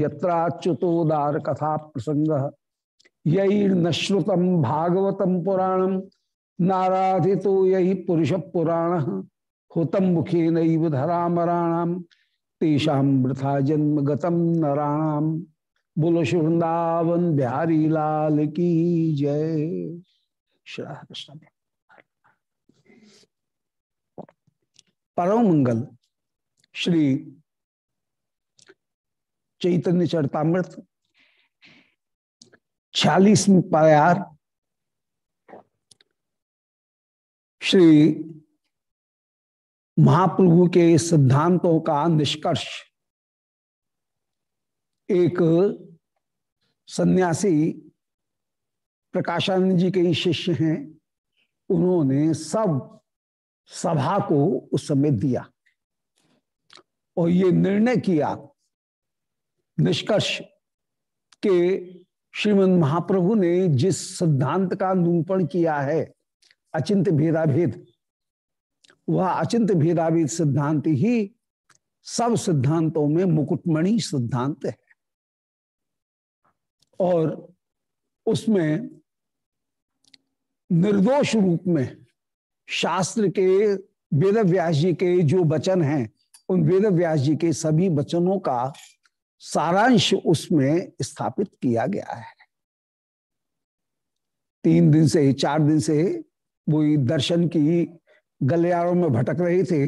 यत्राच्युतोदार कथा प्रसंग यैर्नश्रुतम भागवतम पुराणम नाराधितो यही पुरुष पुराण हुतम मुखे नैव धरामराणाम तेषाम वृथा जन्म गतम नराणाम बोलो वृंदावन बिहारी लाल की जय। श्री कृष्ण परम मंगल श्री चैतन्य चरतामृत, छियालीसवीं पायार, श्री महाप्रभु के सिद्धांतों का निष्कर्ष, एक सन्यासी प्रकाशानंद जी के शिष्य हैं। उन्होंने सब सभा को उस समय दिया और ये निर्णय किया निष्कर्ष के श्रीमद महाप्रभु ने जिस सिद्धांत का निरूपण किया है अचिंत भेदाभेद, वह अचिंत भेदाभेद सिद्धांत ही सब सिद्धांतों में मुकुटमणि सिद्धांत है। और उसमें निर्दोष रूप में शास्त्र के वेद व्यास जी के जो वचन हैं, उन वेद व्यास जी के सभी वचनों का सारांश उसमें स्थापित किया गया है। तीन दिन से, चार दिन से वो दर्शन की गलियारों में भटक रहे थे।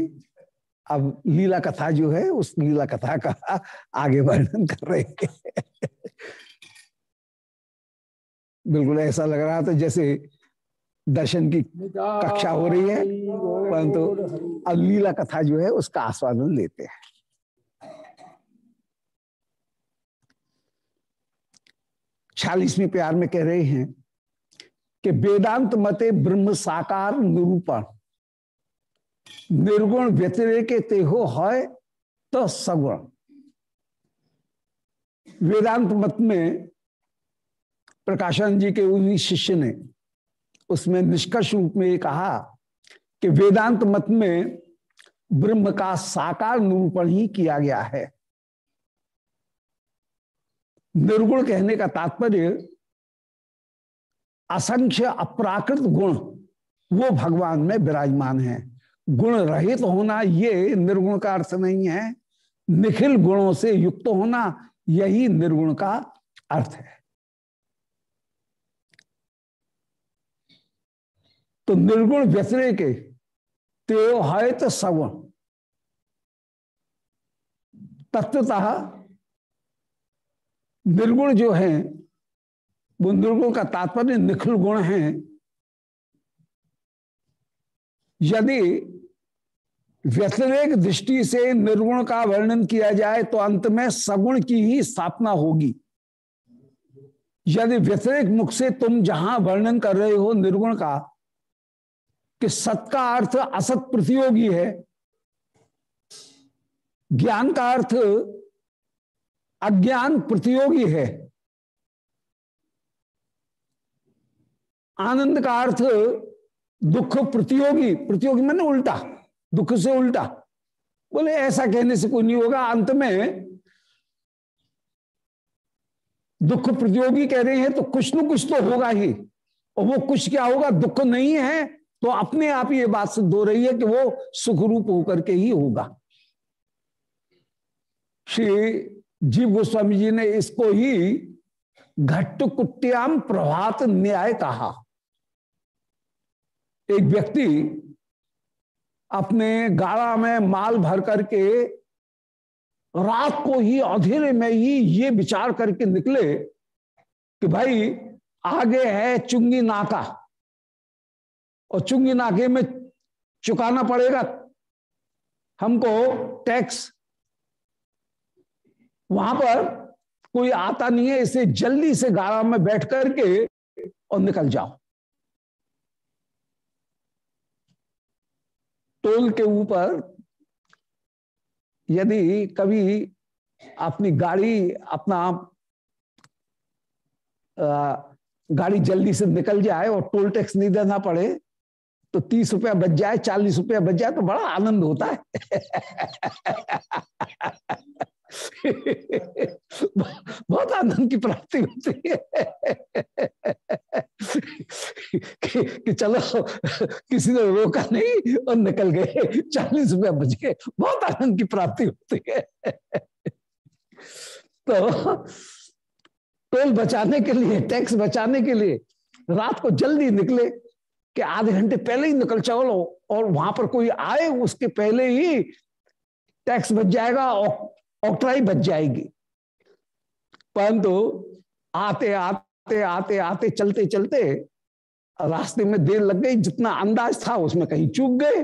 अब लीला कथा जो है, उस लीला कथा का आगे वर्णन कर रहे थे बिल्कुल ऐसा लग रहा था जैसे दर्शन की कक्षा हो रही है, परंतु अब लीला कथा जो है, उसका आस्वादन लेते हैं। छियालीसवीं प्यार में कह रहे हैं कि वेदांत मते ब्रह्म साकार निरूपण। निर्गुण व्यतिरेक तेहो है तो सगुण। वेदांत मत में प्रकाशन जी के उन्हीं शिष्य ने उसमें निष्कर्ष रूप में ये कहा कि वेदांत मत में ब्रह्म का साकार निरूपण ही किया गया है। निर्गुण कहने का तात्पर्य असंख्य अपराकृत गुण, वो भगवान में विराजमान है। गुण रहित तो होना ये निर्गुण का अर्थ नहीं है। निखिल गुणों से युक्त तो होना यही निर्गुण का अर्थ है। तो निर्गुण व्यसरे के त्यो है तो सगुण तत्वतः निर्गुण जो है, वो निर्गुण का तात्पर्य निखिल गुण है। यदि व्यतिरेक दृष्टि से निर्गुण का वर्णन किया जाए तो अंत में सगुण की ही स्थापना होगी। यदि व्यतिरेक मुख से तुम जहाँ वर्णन कर रहे हो निर्गुण का, कि सत का अर्थ असत प्रतियोगी है, ज्ञान का अर्थ अज्ञान प्रतियोगी है। आनंद का अर्थ दुख प्रतियोगी प्रतियोगी मैंने उल्टा, दुख से उल्टा। बोले, ऐसा कहने से कोई नहीं होगा, अंत में दुख प्रतियोगी कह रहे हैं तो कुछ न कुछ तो होगा ही। और वो कुछ क्या होगा, दुख नहीं है तो अपने आप ये बात सिद्ध हो रही है कि वो सुख रूप होकर के ही होगा। श्री जीव गोस्वामी जी ने इसको ही घट्ट कुट्याम प्रभात न्याय कहा एक व्यक्ति अपने गाड़ा में माल भर करके रात को ही अंधेरे में ही ये विचार करके निकले कि भाई, आगे है चुंगी नाका। और चुंगी नाके में चुकाना पड़ेगा। हमको टैक्स वहाँ पर कोई आता नहीं है इसे जल्दी से गाड़ा में बैठ करके और निकल जाओ। टोल के ऊपर यदि कभी अपनी गाड़ी अपना आ, गाड़ी जल्दी से निकल जाए और टोल टैक्स नहीं देना पड़े तो तीस रुपया बच जाए चालीस रुपया बच जाए तो बड़ा आनंद होता है। बहुत आनंद की प्राप्ति होती है। कि, कि चलो किसी ने रोका नहीं और निकल गए। चालीस रुपया बच। गए बहुत आनंद की प्राप्ति होती है। तो टोल बचाने के लिए टैक्स बचाने के लिए रात को जल्दी निकले कि आधे घंटे पहले ही निकल चलो और वहाँ पर कोई आए उसके पहले ही टैक्स बच जाएगा और ऑक्ट्राई बच जाएगी। परंतु आते आते आते आते, चलते चलते रास्ते में देर लग गई, जितना अंदाज था उसमें कहीं चूक गए।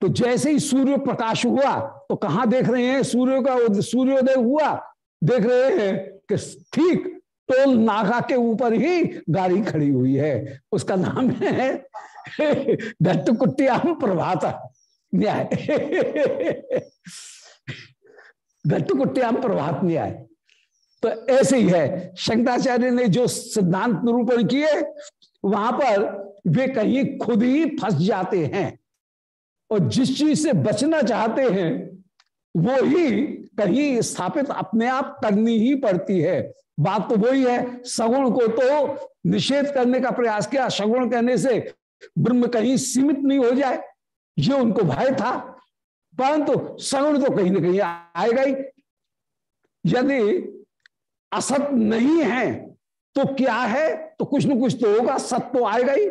तो जैसे ही सूर्य प्रकाश हुआ तो कहाँ देख रहे हैं? सूर्य का सूर्योदय हुआ। देख रहे हैं कि ठीक टोल नाका के ऊपर ही गाड़ी खड़ी हुई है। उसका नाम है दत्त कुट्टियाम प्रभाता। न्याय। घट्ट कुट्याम प्रभात न्याय तो ऐसे ही है। शंकराचार्य ने जो सिद्धांत निरूपण किए, वहाँ पर वे कहीं खुद ही फंस जाते हैं। और जिस चीज़ से बचना चाहते हैं, वो ही कहीं स्थापित अपने आप करनी ही पड़ती है। बात तो वही है सगुण को तो निषेध करने का प्रयास किया। सगुण कहने से ब्रह्म कहीं सीमित नहीं हो जाए। ये उनको भय था। परंतु सगुण तो कहीं ना कहीं आएगा ही यदि असत नहीं है तो क्या है? तो कुछ न कुछ तो होगा सत्य तो आएगा ही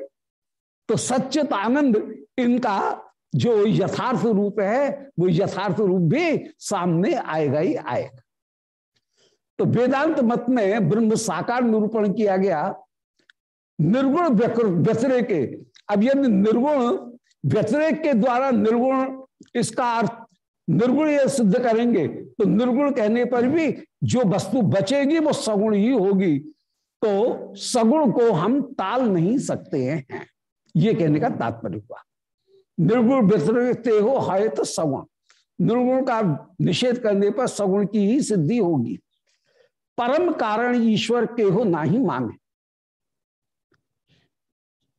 तो सच्चित आनंद इनका जो यथार्थ रूप है, वो यथार्थ रूप भी सामने आएगा ही आएगा तो वेदांत मत में ब्रह्म साकार निरूपण किया गया। निर्गुण व्यतिरे के अब यदि निर्गुण व्यतिरेक के द्वारा निर्गुण इसका अर्थ निर्गुण ये सिद्ध करेंगे। तो निर्गुण कहने पर भी जो वस्तु बचेगी, वो सगुण ही होगी। तो सगुण को हम टाल नहीं सकते हैं। ये कहने का तात्पर्य हुआ। निर्गुण व्यतिरिक्त हो है तो सगुण। निर्गुण का निषेध करने पर सगुण की ही सिद्धि होगी। परम कारण ईश्वर के हो ना ही माने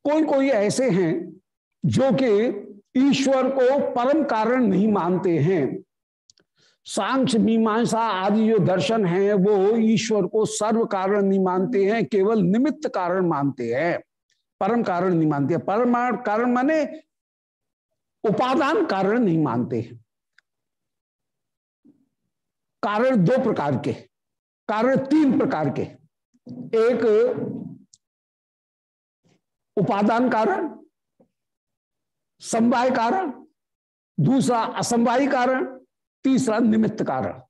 कोई कोई ऐसे हैं जो कि ईश्वर को परम कारण नहीं मानते हैं। सांख्य, मीमांसा आदि जो दर्शन है, वो ईश्वर को सर्व कारण नहीं मानते हैं, केवल निमित्त कारण मानते हैं। परम कारण नहीं मानते हैं। परम कारण माने उपादान कारण नहीं मानते हैं। कारण दो प्रकार के, कारण तीन प्रकार के। एक उपादान कारण समवाय कारण, दूसरा असमवाय कारण, तीसरा निमित्त कारण।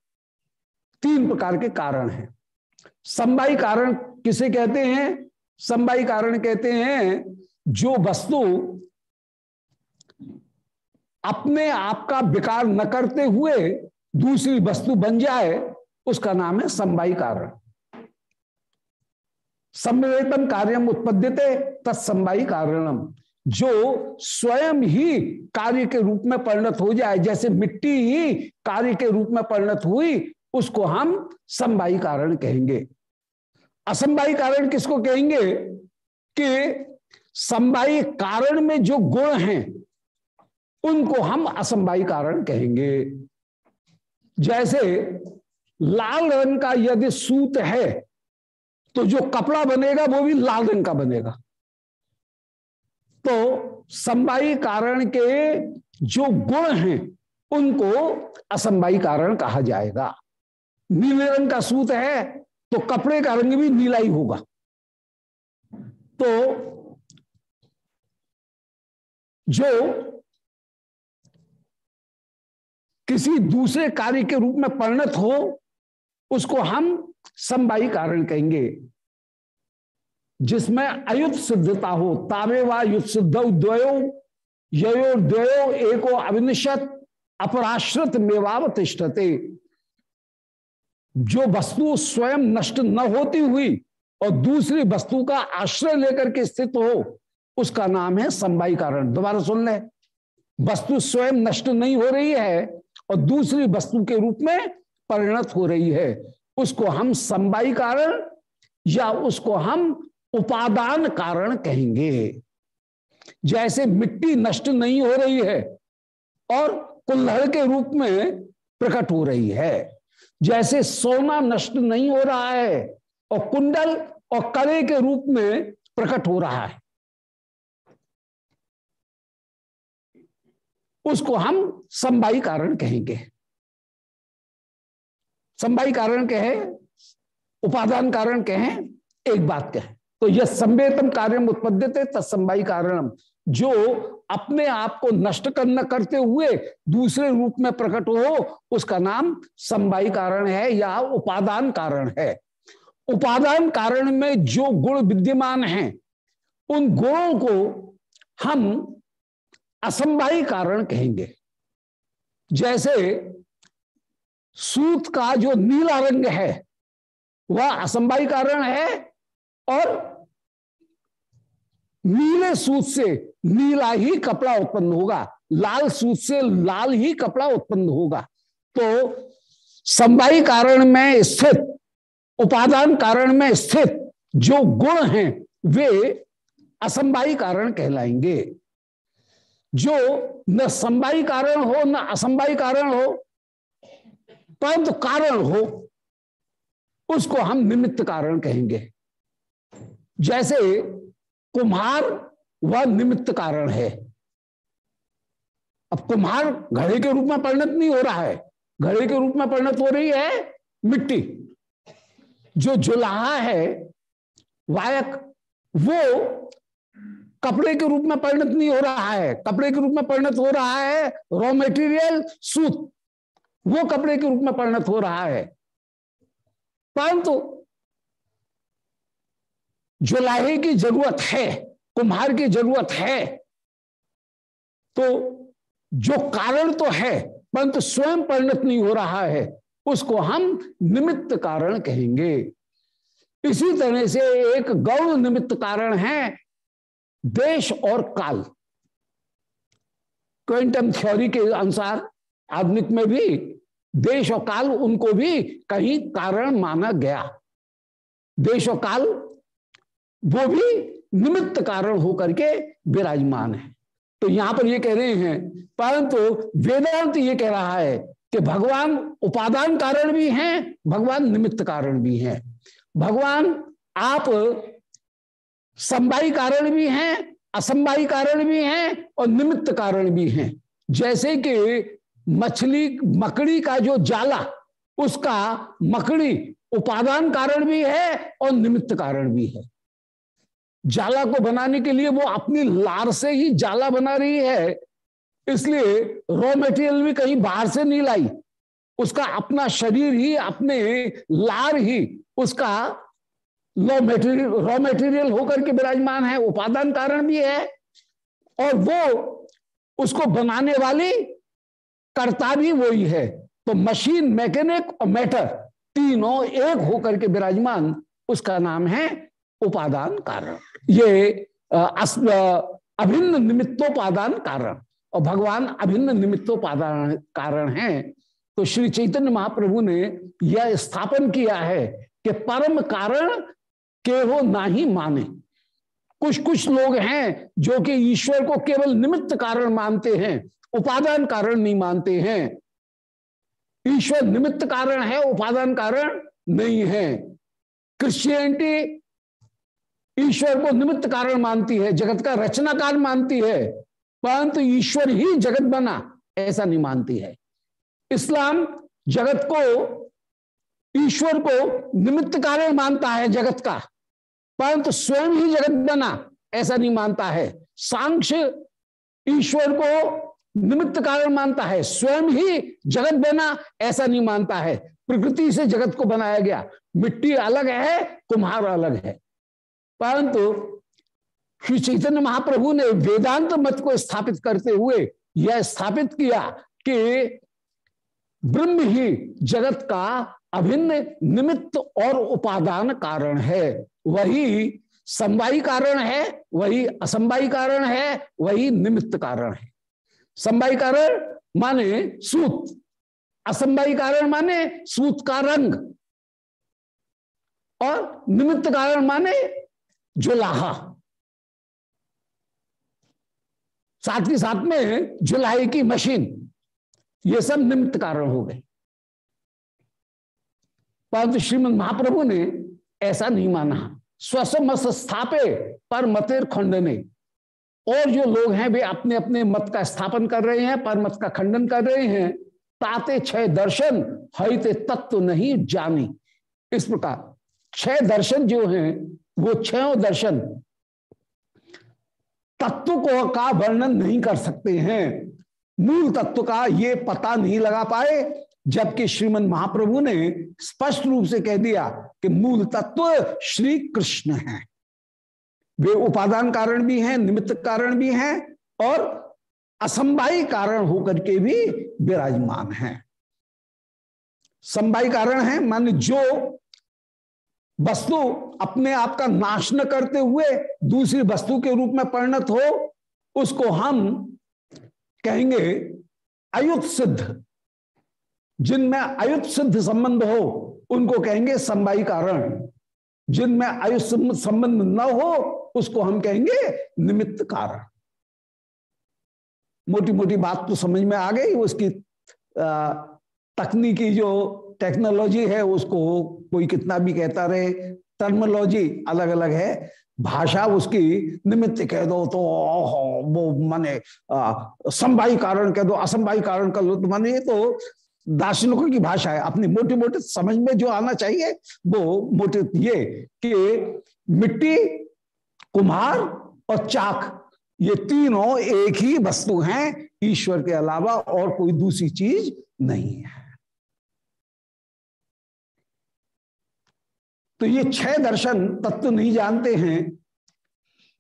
तीन प्रकार के कारण हैं। समवाय कारण किसे कहते हैं? समवाय कारण कहते हैं, जो वस्तु अपने आप का विकार न करते हुए दूसरी वस्तु बन जाए, उसका नाम है समवाय कारण। सम्वेतन कार्यम उत्पद्यते तत्समवायी कारणम। जो स्वयं ही कार्य के रूप में परिणत हो जाए, जैसे मिट्टी ही कार्य के रूप में परिणत हुई, उसको हम संवाई कारण कहेंगे। असंवाई कारण किसको कहेंगे? कि संवाई कारण में जो गुण हैं, उनको हम असंवाई कारण कहेंगे। जैसे लाल रंग का यदि सूत है तो जो कपड़ा बनेगा, वो भी लाल रंग का बनेगा। तो संवाई कारण के जो गुण हैं, उनको असंवाई कारण कहा जाएगा। नीले रंग का सूत है तो कपड़े का रंग भी नीला ही होगा। तो जो किसी दूसरे कार्य के रूप में परिणत हो, उसको हम संवाई कारण कहेंगे। जिसमें अयुत सिद्धता हो तावे व सिद्ध द्वयो यो द्वयो एको अविनिशत अपराश्रित मेवाव तिष्ठते जो वस्तु स्वयं नष्ट न होती हुई और दूसरी वस्तु का आश्रय लेकर के स्थित हो, उसका नाम है संवाई कारण। दोबारा सुन ले। वस्तु स्वयं नष्ट नहीं हो रही है और दूसरी वस्तु के रूप में परिणत हो रही है, उसको हम संवाई कारण या उसको हम उपादान कारण कहेंगे। जैसे मिट्टी नष्ट नहीं हो रही है और कुल्हड़ के रूप में प्रकट हो रही है। जैसे सोना नष्ट नहीं हो रहा है और कुंडल और करे के रूप में प्रकट हो रहा है। उसको हम संवाई कारण कहेंगे। संवाई कारण कहे, उपादान कारण कहें, एक बात कहे। तो यह संवेतम कार्य उत्पद्यते तत्संवाई कारण जो अपने आप को नष्ट करना करते हुए दूसरे रूप में प्रकट हो, उसका नाम संवाई कारण है या उपादान कारण है। उपादान कारण में जो गुण विद्यमान हैं, उन गुणों को हम असंभाई कारण कहेंगे। जैसे सूत का जो नीला रंग है, वह असंभाई कारण है और नीले सूत से नीला ही कपड़ा उत्पन्न होगा, लाल सूत से लाल ही कपड़ा उत्पन्न होगा। तो संवाई कारण में स्थित, उपादान कारण में स्थित जो गुण हैं, वे असंभाई कारण कहलाएँगे। जो न संवाई कारण हो, न असंभाई कारण हो परंतु कारण हो, उसको हम निमित्त कारण कहेंगे। जैसे कुम्हार वह निमित्त कारण है। अब कुम्हार घड़े के रूप में परिणत नहीं हो रहा है। घड़े के रूप में परिणत हो रही है मिट्टी। जो जुलाहा है, वायक, वो कपड़े के रूप में परिणत नहीं हो रहा है। कपड़े के रूप में परिणत हो रहा है रॉ मेटीरियल सूत। वो कपड़े के रूप में परिणत हो रहा है। परंतु जुलाहे की ज़रूरत है, कुम्हार की ज़रूरत है तो जो कारण तो है, परंतु स्वयं परिणत नहीं हो रहा है, उसको हम निमित्त कारण कहेंगे। इसी तरह से एक गौण निमित्त कारण है, देश और काल। क्वेंटम थ्योरी के अनुसार, आधुनिक में भी देश और काल उनको भी कहीं कारण माना गया। देश और काल वो भी निमित्त कारण होकर के विराजमान है। तो यहाँ पर ये कह रहे हैं, परंतु वेदांत ये कह रहा है कि भगवान उपादान कारण भी हैं, भगवान निमित्त कारण भी हैं। भगवान आप संवाई कारण भी हैं असंवाई कारण भी हैं और निमित्त कारण भी हैं। जैसे कि मछली, मकड़ी का जो जाला, उसका मकड़ी उपादान कारण भी है और निमित्त कारण भी है। जाला को बनाने के लिए वो अपनी लार से ही जाला बना रही है। इसलिए रॉ मटेरियल भी कहीं बाहर से नहीं लाई। उसका अपना शरीर ही, अपने लार ही, उसका लॉ मेटेरियल रॉ मेटेरियल होकर के विराजमान है। उपादान कारण भी है। और वो उसको बनाने वाली कर्ता भी वही है। तो मशीन मैकेनिक और मैटर तीनों एक होकर के विराजमान उसका नाम है उपादान कारण। ये अभिन्न निमित्तोपादान कारण। और भगवान अभिन्न निमित्तोपादान कारण है। तो श्री चैतन्य महाप्रभु ने यह स्थापन किया है कि परम कारण के हो ना ही माने। कुछ कुछ लोग हैं जो कि ईश्वर को केवल निमित्त कारण मानते हैं, उपादान कारण नहीं मानते हैं। ईश्वर निमित्त कारण है, उपादान कारण नहीं है। क्रिश्चियनिटी ईश्वर को निमित्त कारण मानती है, जगत का रचनाकार मानती है, परंतु ईश्वर ही जगत बना, ऐसा नहीं मानती है। इस्लाम जगत को, ईश्वर को निमित्त कारण मानता है जगत का, परंतु स्वयं ही जगत बना, ऐसा नहीं मानता है। सांख्य ईश्वर को निमित्त कारण मानता है, स्वयं ही जगत बना, ऐसा नहीं मानता है। प्रकृति से जगत को बनाया गया, मिट्टी अलग है, कुम्हार अलग है। परंतु श्री चैतन्य महाप्रभु ने वेदांत मत को स्थापित करते हुए यह स्थापित किया कि ब्रह्म ही जगत का अभिन्न निमित्त और उपादान कारण है। वही संवाई कारण है, वही असंवाई कारण है, वही निमित्त कारण है। संवाई कारण माने सूत असंवाई कारण माने सूत का रंग, और निमित्त कारण माने जुलाहा साथ ही साथ में जुलाई की मशीन, ये सब निमित्त कारण हो गए। परंतु श्रीमद महाप्रभु ने ऐसा नहीं माना। स्वसमस स्थापे पर मतेर खंडने। और जो लोग हैं, वे अपने अपने मत का स्थापन कर रहे हैं पर मत का खंडन कर रहे हैं। ताते छह दर्शन हईते तत्व नहीं जानी। इस प्रकार छह दर्शन जो हैं वो छह दर्शन तत्व को का वर्णन नहीं कर सकते हैं। मूल तत्व का ये पता नहीं लगा पाए, जबकि श्रीमद महाप्रभु ने स्पष्ट रूप से कह दिया कि मूल तत्व श्री कृष्ण है। वे उपादान कारण भी हैं, निमित्त कारण भी हैं और असंभाई कारण होकर के भी विराजमान हैं। संभाई कारण है, मान जो वस्तु अपने आप का नाश न करते हुए दूसरी वस्तु के रूप में परिणत हो, उसको हम कहेंगे अयुत सिद्ध जिनमें अयुत सिद्ध संबंध हो, उनको कहेंगे संवाई कारण। जिनमें आयु संबंध न हो, उसको हम कहेंगे निमित्त कारण। मोटी मोटी बात तो समझ में आ गई, उसकी तकनीकी जो टेक्नोलॉजी है, उसको कोई कितना भी कहता रहे टर्मोलॉजी अलग अलग है, भाषा उसकी निमित्त कह दो तो वो माने संभाई कारण कह दो असंभाई कारण कर लो तो माने, ये तो दार्शनिकों की भाषा है, अपनी मोटी मोटी समझ में जो आना चाहिए, वो मोटे ये कि मिट्टी, कुम्हार और चाक, ये तीनों एक ही वस्तु हैं, ईश्वर के अलावा और कोई दूसरी चीज़ नहीं है। तो ये छह दर्शन तत्व नहीं जानते हैं।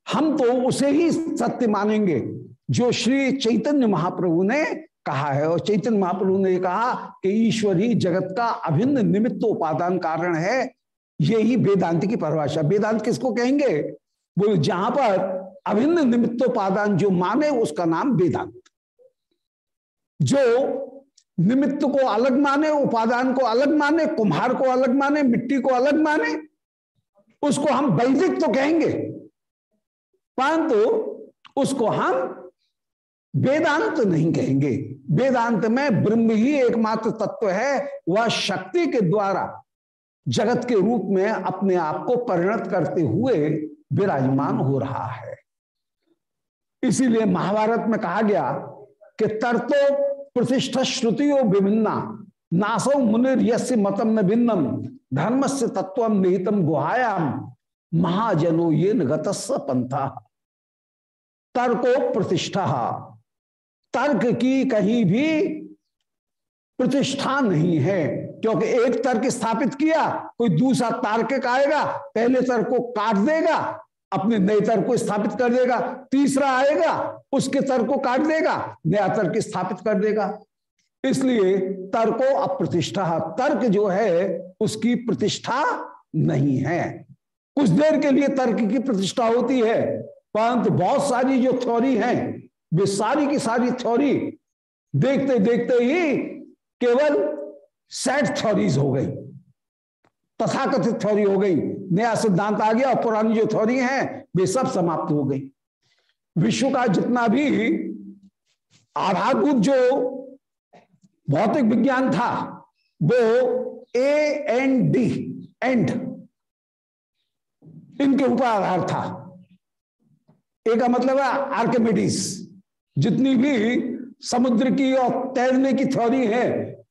हम तो उसे ही सत्य मानेंगे, जो श्री चैतन्य महाप्रभु ने कहा है। और चैतन्य महाप्रभु ने कहा कि ईश्वर ही जगत का अभिन्न निमित्त उपादान कारण है ये ही वेदांत की परिभाषा। वेदांत किसको कहेंगे? बोले जहाँ पर अभिन्न निमित्तोपादान जो माने उसका नाम वेदांत। जो निमित्त को अलग माने, उपादान को अलग माने, कुम्हार को अलग माने, मिट्टी को अलग माने, उसको हम वैदिक तो कहेंगे। परंतु उसको हम वेदांत नहीं कहेंगे। वेदांत में ब्रह्म ही एकमात्र तत्व है, वह शक्ति के द्वारा जगत के रूप में अपने आप को परिणत करते हुए विराजमान हो रहा है। इसीलिए महाभारत में कहा गया कि तर्तो प्रतिष्ठा श्रुतियों विभिन्ना। नासो मुनिर यस्य मतम न भिन्नम धर्म से तत्व निहितम गुहायाम, महाजनो ये पंथा तर्को प्रतिष्ठा। तर्क की कहीं भी प्रतिष्ठा नहीं है, क्योंकि एक तर्क स्थापित किया, कोई दूसरा तार्किक आएगा, पहले तर्क को काट देगा अपने नए तर्क को स्थापित कर देगा, तीसरा आएगा, उसके तर्क को काट देगा, नया तर्क स्थापित कर देगा। इसलिए तर्को अप्रतिष्ठा, तर्क जो है, उसकी प्रतिष्ठा नहीं है। कुछ देर के लिए तर्क की प्रतिष्ठा होती है, परंतु बहुत सारी जो थ्योरी है, वे सारी की सारी थ्योरी देखते देखते ही केवल सेट थ्योरीज हो गई। तथाकथित थ्योरी हो गई। नया सिद्धांत आ गया और पुरानी जो थ्योरी है, वे सब समाप्त हो गई। विश्व का जितना भी आधारभूत जो भौतिक विज्ञान था, वो ए एन डी एंड इनके ऊपर आधार था। एक का मतलब है आर्किमिडीज जितनी भी समुद्र की और तैरने की थ्योरी है,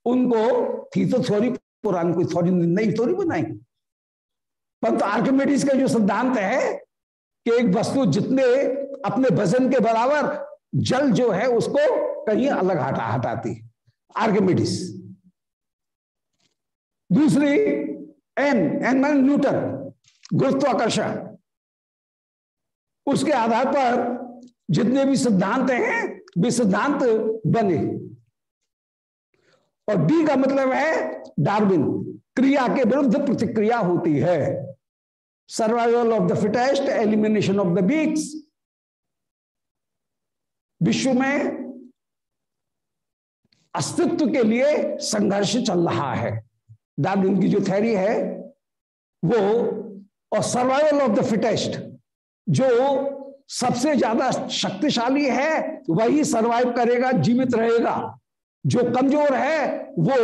उनको थी तो थ्योरी पुरानी कोई थोड़ी नई थोड़ी बनाई। परंतु तो आर्किमेडिस का जो सिद्धांत है कि एक वस्तु जितने अपने वज़न के बराबर जल जो है उसको कहीं अलग हटा हटाती आर्किमेडिस दूसरी, एन एन मान न्यूटन, गुरुत्वाकर्षण। उसके आधार पर जितने भी सिद्धांत हैं, वे सिद्धांत बने। और डी का मतलब है डार्विन क्रिया के विरुद्ध प्रतिक्रिया होती है। Survival of the fittest elimination of the weaks विश्व में अस्तित्व के लिए संघर्ष चल रहा है। डार्विन की जो थैरी है, वो और सर्वाइवल ऑफ़ द फिटेस्ट जो सबसे ज़्यादा शक्तिशाली है, वही सरवाइव करेगा, जीवित रहेगा। जो कमज़ोर है, वो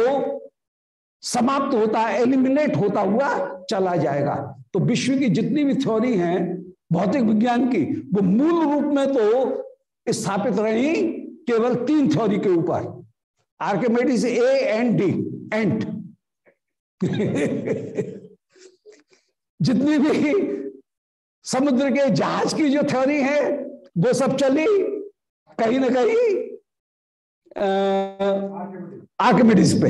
समाप्त होता है एलिमिनेट होता हुआ चला जाएगा। तो विश्व की जितनी भी थ्योरी है, भौतिक विज्ञान की, वो मूल रूप में तो स्थापित रही केवल तीन थ्योरी के ऊपर। Archimedes A and D and जितनी भी समुद्र के जहाज़ की जो थ्योरी है, वो सब चली, कहीं ना कहीं आर्किमिडीज पे।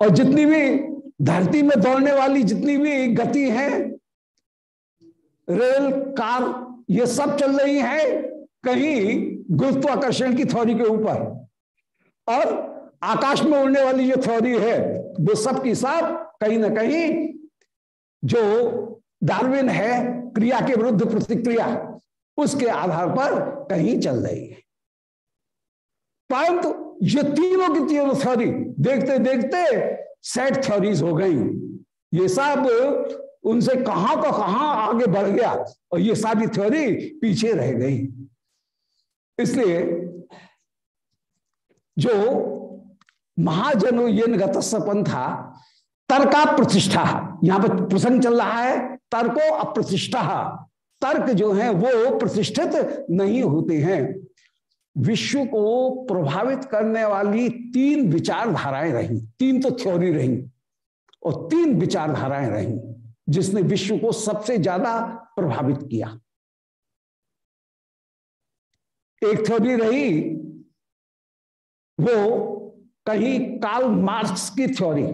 और जितनी भी धरती में दौड़ने वाली जितनी भी गति है, रेल, कार, ये सब चल रही है कहीं गुरुत्वाकर्षण की थ्योरी के ऊपर। और आकाश में उड़ने वाली जो थ्योरी है, वो सब की सब कहीं ना कहीं जो डार्विन है, क्रिया के विरुद्ध प्रतिक्रिया, उसके आधार पर कहीं चल रही है। परंतु ये तीनों की तीनों थ्योरी देखते देखते सेट थ्योरीज हो गई। ये सब उनसे कहाँ का कहाँ आगे बढ़ गया और ये सारी थ्योरी पीछे रह गई। इसलिए जो महाजनो ये गतसपन था, तर्का प्रतिष्ठा, यहाँ पर प्रसंग चल रहा है, तर्को अप्रतिष्ठा। तर्क जो है, वो प्रतिष्ठित नहीं होते हैं। विश्व को प्रभावित करने वाली तीन विचारधाराएँ रही। तीन तो थ्योरी रही और तीन विचारधाराएँ रही जिसने विश्व को सबसे ज़्यादा प्रभावित किया। एक थ्योरी रही, वो कहीं कार्ल मार्क्स की थ्योरी।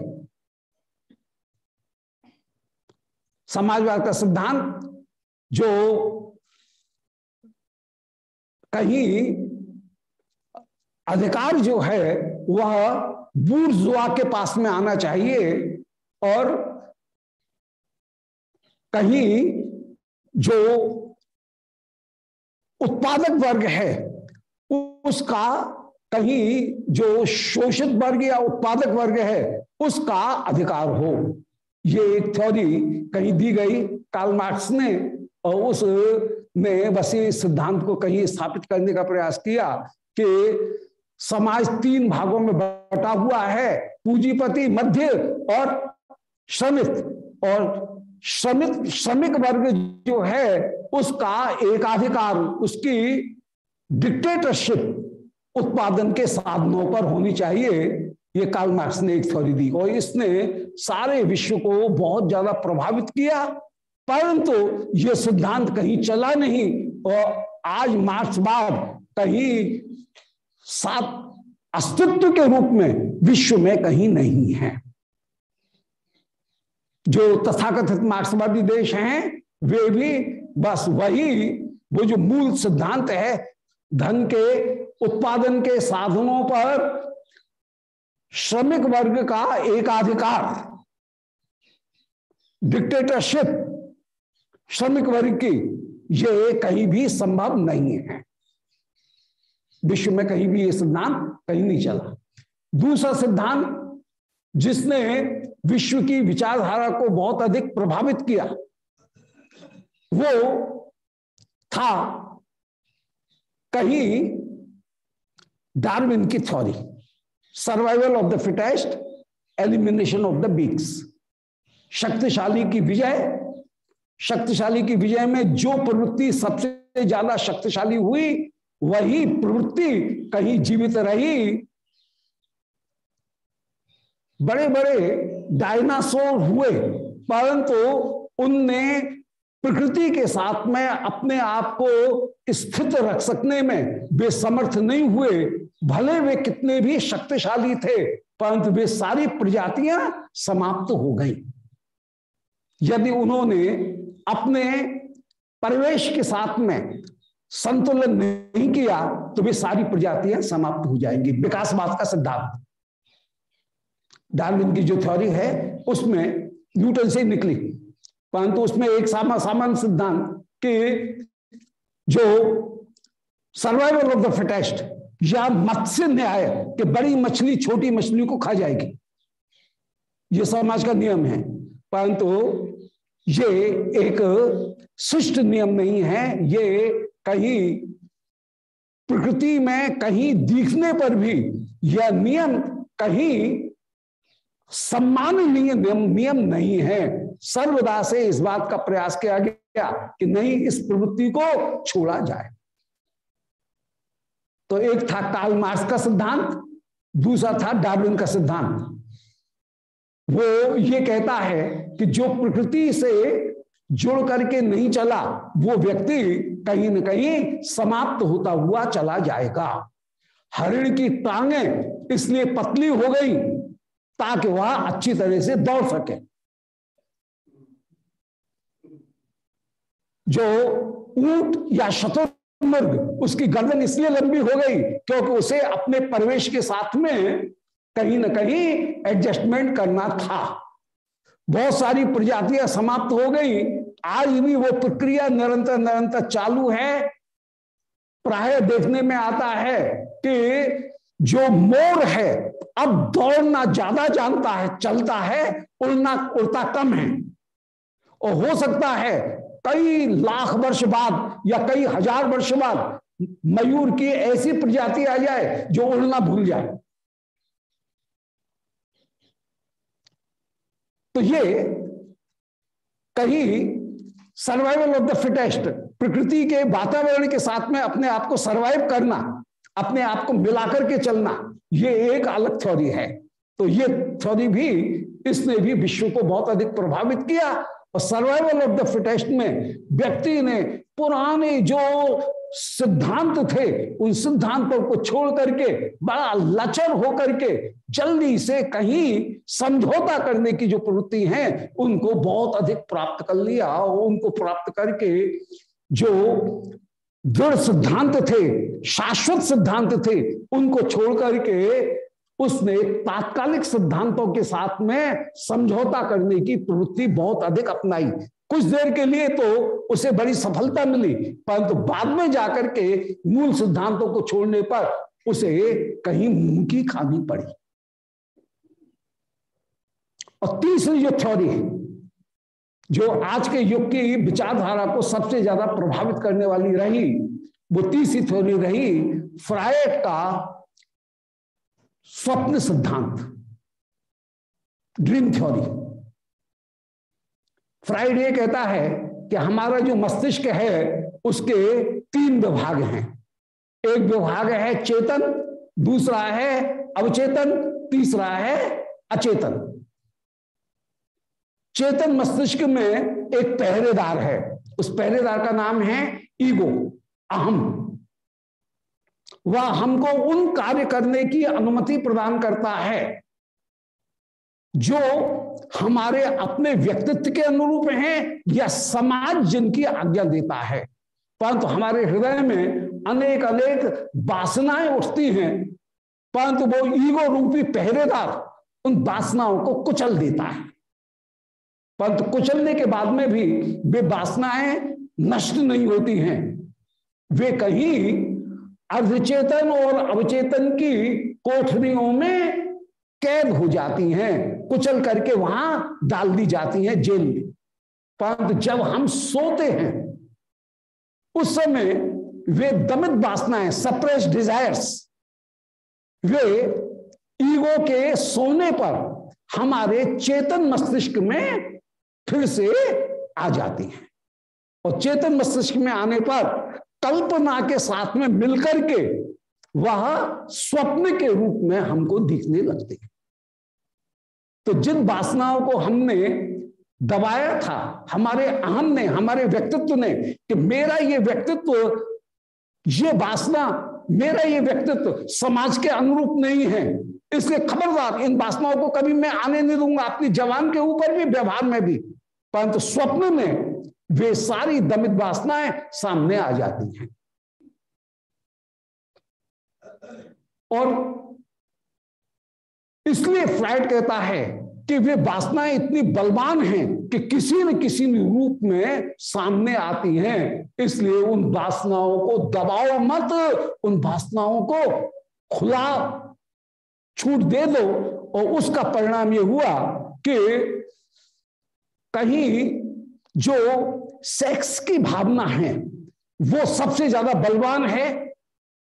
समाजवाद का सिद्धांत जो कहीं अधिकार जो है, वह बूर्जुआ के पास में आना चाहिए और कहीं जो उत्पादक वर्ग है, उसका कहीं जो शोषित वर्ग या उत्पादक वर्ग है, उसका अधिकार हो। ये एक थ्योरी कहीं दी गई कार्ल मार्क्स ने और उस ने बस सिद्धांत को कहीं स्थापित करने का प्रयास किया कि समाज तीन भागों में बटा हुआ है, पूंजीपति, मध्य और श्रमिक। और श्रमिक श्रमिक वर्ग जो है, उसका एकाधिकार, उसकी डिक्टेटरशिप उत्पादन के साधनों पर होनी चाहिए। ये कार्ल मार्क्स ने एक थ्योरी दी और इसने सारे विश्व को बहुत ज़्यादा प्रभावित किया। परंतु ये सिद्धांत कहीं चला नहीं और आज मार्क्स बाद कहीं सात अस्तित्व के रूप में विश्व में कहीं नहीं है। जो तथाकथित मार्क्सवादी देश हैं, वे भी बस वही, वो जो मूल सिद्धांत है, धन के उत्पादन के साधनों पर श्रमिक वर्ग का एकाधिकार डिक्टेटरशिप श्रमिक वर्ग की, ये कहीं भी संभव नहीं है। विश्व में कहीं भी ये सिद्धांत कहीं नहीं चला। दूसरा सिद्धांत, जिसने विश्व की विचारधारा को बहुत अधिक प्रभावित किया, वो था कहीं डार्विन की theory, survival of the fittest, elimination of the weaks शक्तिशाली की विजय, शक्तिशाली की विजय में जो प्रवृत्ति सबसे ज़्यादा शक्तिशाली हुई वही प्रवृत्ति कहीं जीवित रही। बड़े बड़े डायनासोर हुए, परंतु उनने प्रकृति के साथ में अपने आप को स्थित रख सकने में वे समर्थ नहीं हुए। भले वे कितने भी शक्तिशाली थे, परंतु वे सारी प्रजातियाँ समाप्त हो गई। यदि उन्होंने अपने परिवेश के साथ में संतुलन नहीं किया तो वे सारी प्रजातियाँ समाप्त हो जाएँगी। विकासवाद का सिद्धांत। डार्विन की जो थ्योरी है, उसमें न्यूटन से निकली। परंतु उसमें एक सामान्य सिद्धांत कि जो सर्वाइवल ऑफ़ द फिटेस्ट या मत्स्य न्याय कि बड़ी मछली, छोटी मछली को खा जाएगी। ये समाज का नियम है। परंतु ये एक शिष्ट नियम नहीं है। ये कहीं प्रकृति में कहीं दिखने पर भी यह नियम कहीं सम्माननीय नियम नियम नहीं है। सर्वदा से इस बात का प्रयास किया गया कि नहीं, इस प्रवृत्ति को छोड़ा जाए। तो एक था कार्ल मार्क्स का सिद्धांत, दूसरा था डार्विन का सिद्धांत। वो ये कहता है कि जो प्रकृति से जुड़ करके नहीं चला, वो व्यक्ति कहीं ना कहीं समाप्त होता हुआ चला जाएगा। हरिण की टांगे इसलिए पतली हो गई ताकि वह अच्छी तरह से दौड़ सके। जो ऊँट या शतुर्मर्ग उसकी गर्दन इसलिए लंबी हो गई क्योंकि उसे अपने परिवेश के साथ में कहीं ना कहीं एडजस्टमेंट करना था। बहुत सारी प्रजातियाँ समाप्त हो गई आज भी वो प्रक्रिया निरंतर निरंतर चालू है, प्राय देखने में आता है कि जो मोर है, अब दौड़ना ज़्यादा जानता है, चलता है, उड़ना, उड़ता कम है। और हो सकता है कई लाख वर्ष बाद या कई हज़ार वर्ष बाद मयूर की ऐसी प्रजाति आ जाए जो उड़ना भूल जाए। तो ये कहीं सर्वाइवल ऑफ़ द फिटेस्ट प्रकृति के वातावरण के साथ में अपने आप को सर्वाइव करना, अपने आप को मिलाकर के चलना, ये एक अलग थ्योरी है। तो ये थ्योरी भी इसने भी विश्व को बहुत अधिक प्रभावित किया। और सर्वाइवल ऑफ़ द फिटेस्ट में व्यक्ति ने पुराने जो सिद्धांत थे, उन सिद्धांतों को छोड़ करके, बड़ा लचर होकर के जल्दी से कहीं समझौता करने की जो प्रवृत्ति है, उनको बहुत अधिक प्राप्त कर लिया। और उनको प्राप्त करके जो दृढ़ सिद्धांत थे, शाश्वत सिद्धांत थे, उनको छोड़ करके उसने तात्कालिक सिद्धांतों के साथ में समझौता करने की प्रवृत्ति बहुत अधिक अपनाई। कुछ देर के लिए तो उसे बड़ी सफलता मिली, परंतु बाद में जाकर के मूल सिद्धांतों को छोड़ने पर उसे कहीं मुँह की खानी पड़ी। और तीसरी जो थ्योरी है, जो आज के युग की विचारधारा को सबसे ज़्यादा प्रभावित करने वाली रही, वो तीसरी थ्योरी रही फ्राइड का स्वप्न सिद्धांत ड्रीम थ्योरी फ्राइड कहता है कि हमारा जो मस्तिष्क है, उसके तीन विभाग हैं। एक विभाग है चेतन, दूसरा है अवचेतन, तीसरा है अचेतन। चेतन मस्तिष्क में एक पहरेदार है। उस पहरेदार का नाम है ईगो, अहम। वह हमको उन कार्य करने की अनुमति प्रदान करता है, जो हमारे अपने व्यक्तित्व के अनुरूप हैं या समाज जिनकी आज्ञा देता है। परंतु हमारे हृदय में अनेक अनेक वासनाएँ उठती हैं, परंतु वो ईगो रूपी पहरेदार उन वासनाओं को कुचल देता है। परंतु कुचलने के बाद में भी वे वासनाएँ नष्ट नहीं होती हैं। वे कहीं अर्धचेतन और अवचेतन की कोठरियों में कैद हो जाती हैं। कुचल करके वहाँ डाल दी जाती हैं जेल में। परंतु जब हम सोते हैं, उस समय वे दमित वासनाएँ सप्रेस डिजायर्स वे ईगो के सोने पर हमारे चेतन मस्तिष्क में फिर से आ जाती हैं। और चेतन मस्तिष्क में आने पर कल्पना के साथ में मिलकर के वह स्वप्न के रूप में हमको दिखने लगते हैं। तो जिन वासनाओं को हमने दबाया था, हमारे अहम ने, हमारे व्यक्तित्व ने कि मेरा ये व्यक्तित्व, ये वासना, मेरा ये व्यक्तित्व समाज के अनुरूप नहीं है। इसलिए खबरदार, इन वासनाओं को कभी मैं आने नहीं दूँगा, अपनी जवान के ऊपर भी, व्यवहार में भी। परंतु स्वप्न में वे सारी दमित वासनाएँ सामने आ जाती हैं। और इसलिए फ्राइड कहता है कि वे वासनाएँ इतनी बलवान हैं कि किसी न किसी रूप में सामने आती हैं। इसलिए उन वासनाओं को दबाओ मत, उन वासनाओं को खुला छूट दे दो। और उसका परिणाम यह हुआ कि कहीं जो सेक्स की भावना है, वो सबसे ज़्यादा बलवान है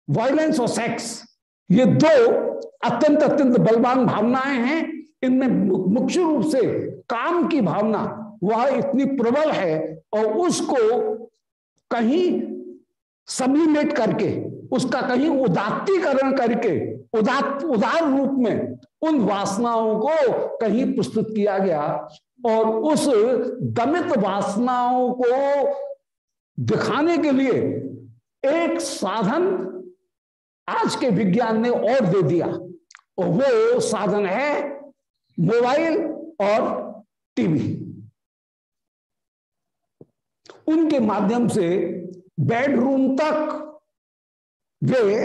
वायलेंस और सेक्स ये दो अत्यंत अत्यंत बलवान भावनाएँ हैं। इनमें मुख्य रूप से काम की भावना, वह इतनी प्रबल है और उसको कहीं सब्लिमेट करके, उसका कहीं उदात्तीकरण करके, उदात, उदार रूप में उन वासनाओं को कहीं प्रस्तुत किया गया और उस दमित वासनाओं को दिखाने के लिए एक साधन आज के विज्ञान ने और दे दिया। और वो साधन है मोबाइल और टीवी। उनके माध्यम से बेडरूम तक वे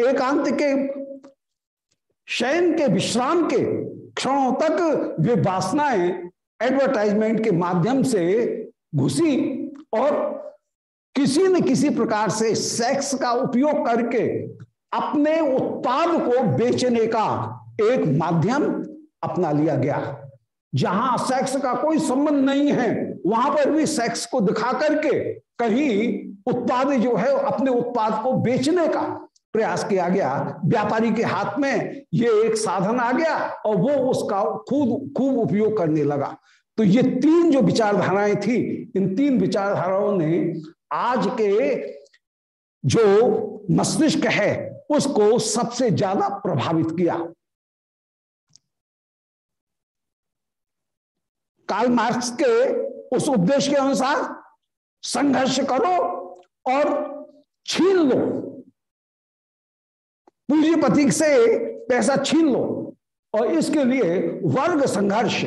एकांत के, शयन के, विश्राम के क्षणों तक वे वासनाएँ एडवर्टाइजमेंट के माध्यम से घुसी और किसी न किसी प्रकार से सेक्स का उपयोग करके अपने उत्पाद को बेचने का एक माध्यम अपना लिया गया। जहाँ सेक्स का कोई संबंध नहीं है, वहाँ पर भी सेक्स को दिखा करके कहीं उत्पाद जो है अपने उत्पाद को बेचने का प्रयास किया गया। व्यापारी के हाथ में ये एक साधन आ गया और वो उसका खूब खूब उपयोग करने लगा। तो ये तीन जो विचारधाराएँ थी, इन तीन विचारधाराओं ने आज के जो मस्तिष्क है, उसको सबसे ज़्यादा प्रभावित किया। कार्ल मार्क्स के उस उद्देश्य के अनुसार संघर्ष करो और छीन लो। पूंजीपति से पैसा छीन लो और इसके लिए वर्ग संघर्ष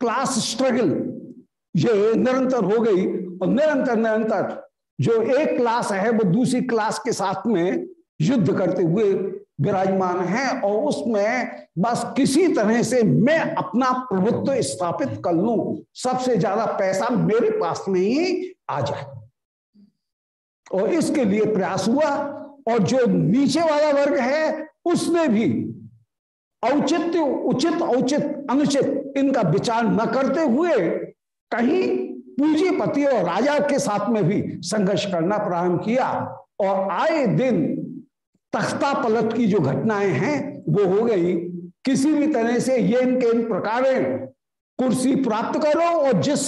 क्लास स्ट्रगल, ये निरंतर हो गई और निरंतर निरंतर जो एक क्लास है, वो दूसरी क्लास के साथ में युद्ध करते हुए विराजमान है और उसमें बस किसी तरह से मैं अपना प्रभुत्व स्थापित कर लू। सबसे ज़्यादा पैसा मेरे पास में ही आ जाए। और इसके लिए प्रयास हुआ। और जो नीचे वाला वर्ग है उसने भी औचित्य, उचित, औचित, अनुचित इनका विचार न करते हुए कहीं पूंजीपति और राजा के साथ में भी संघर्ष करना प्रारंभ किया और आए दिन तख्ता पलट की जो घटनाएँ हैं, वो हो गई। किसी भी तरह से ये इनके इन प्रकार कुर्सी प्राप्त करो और जिस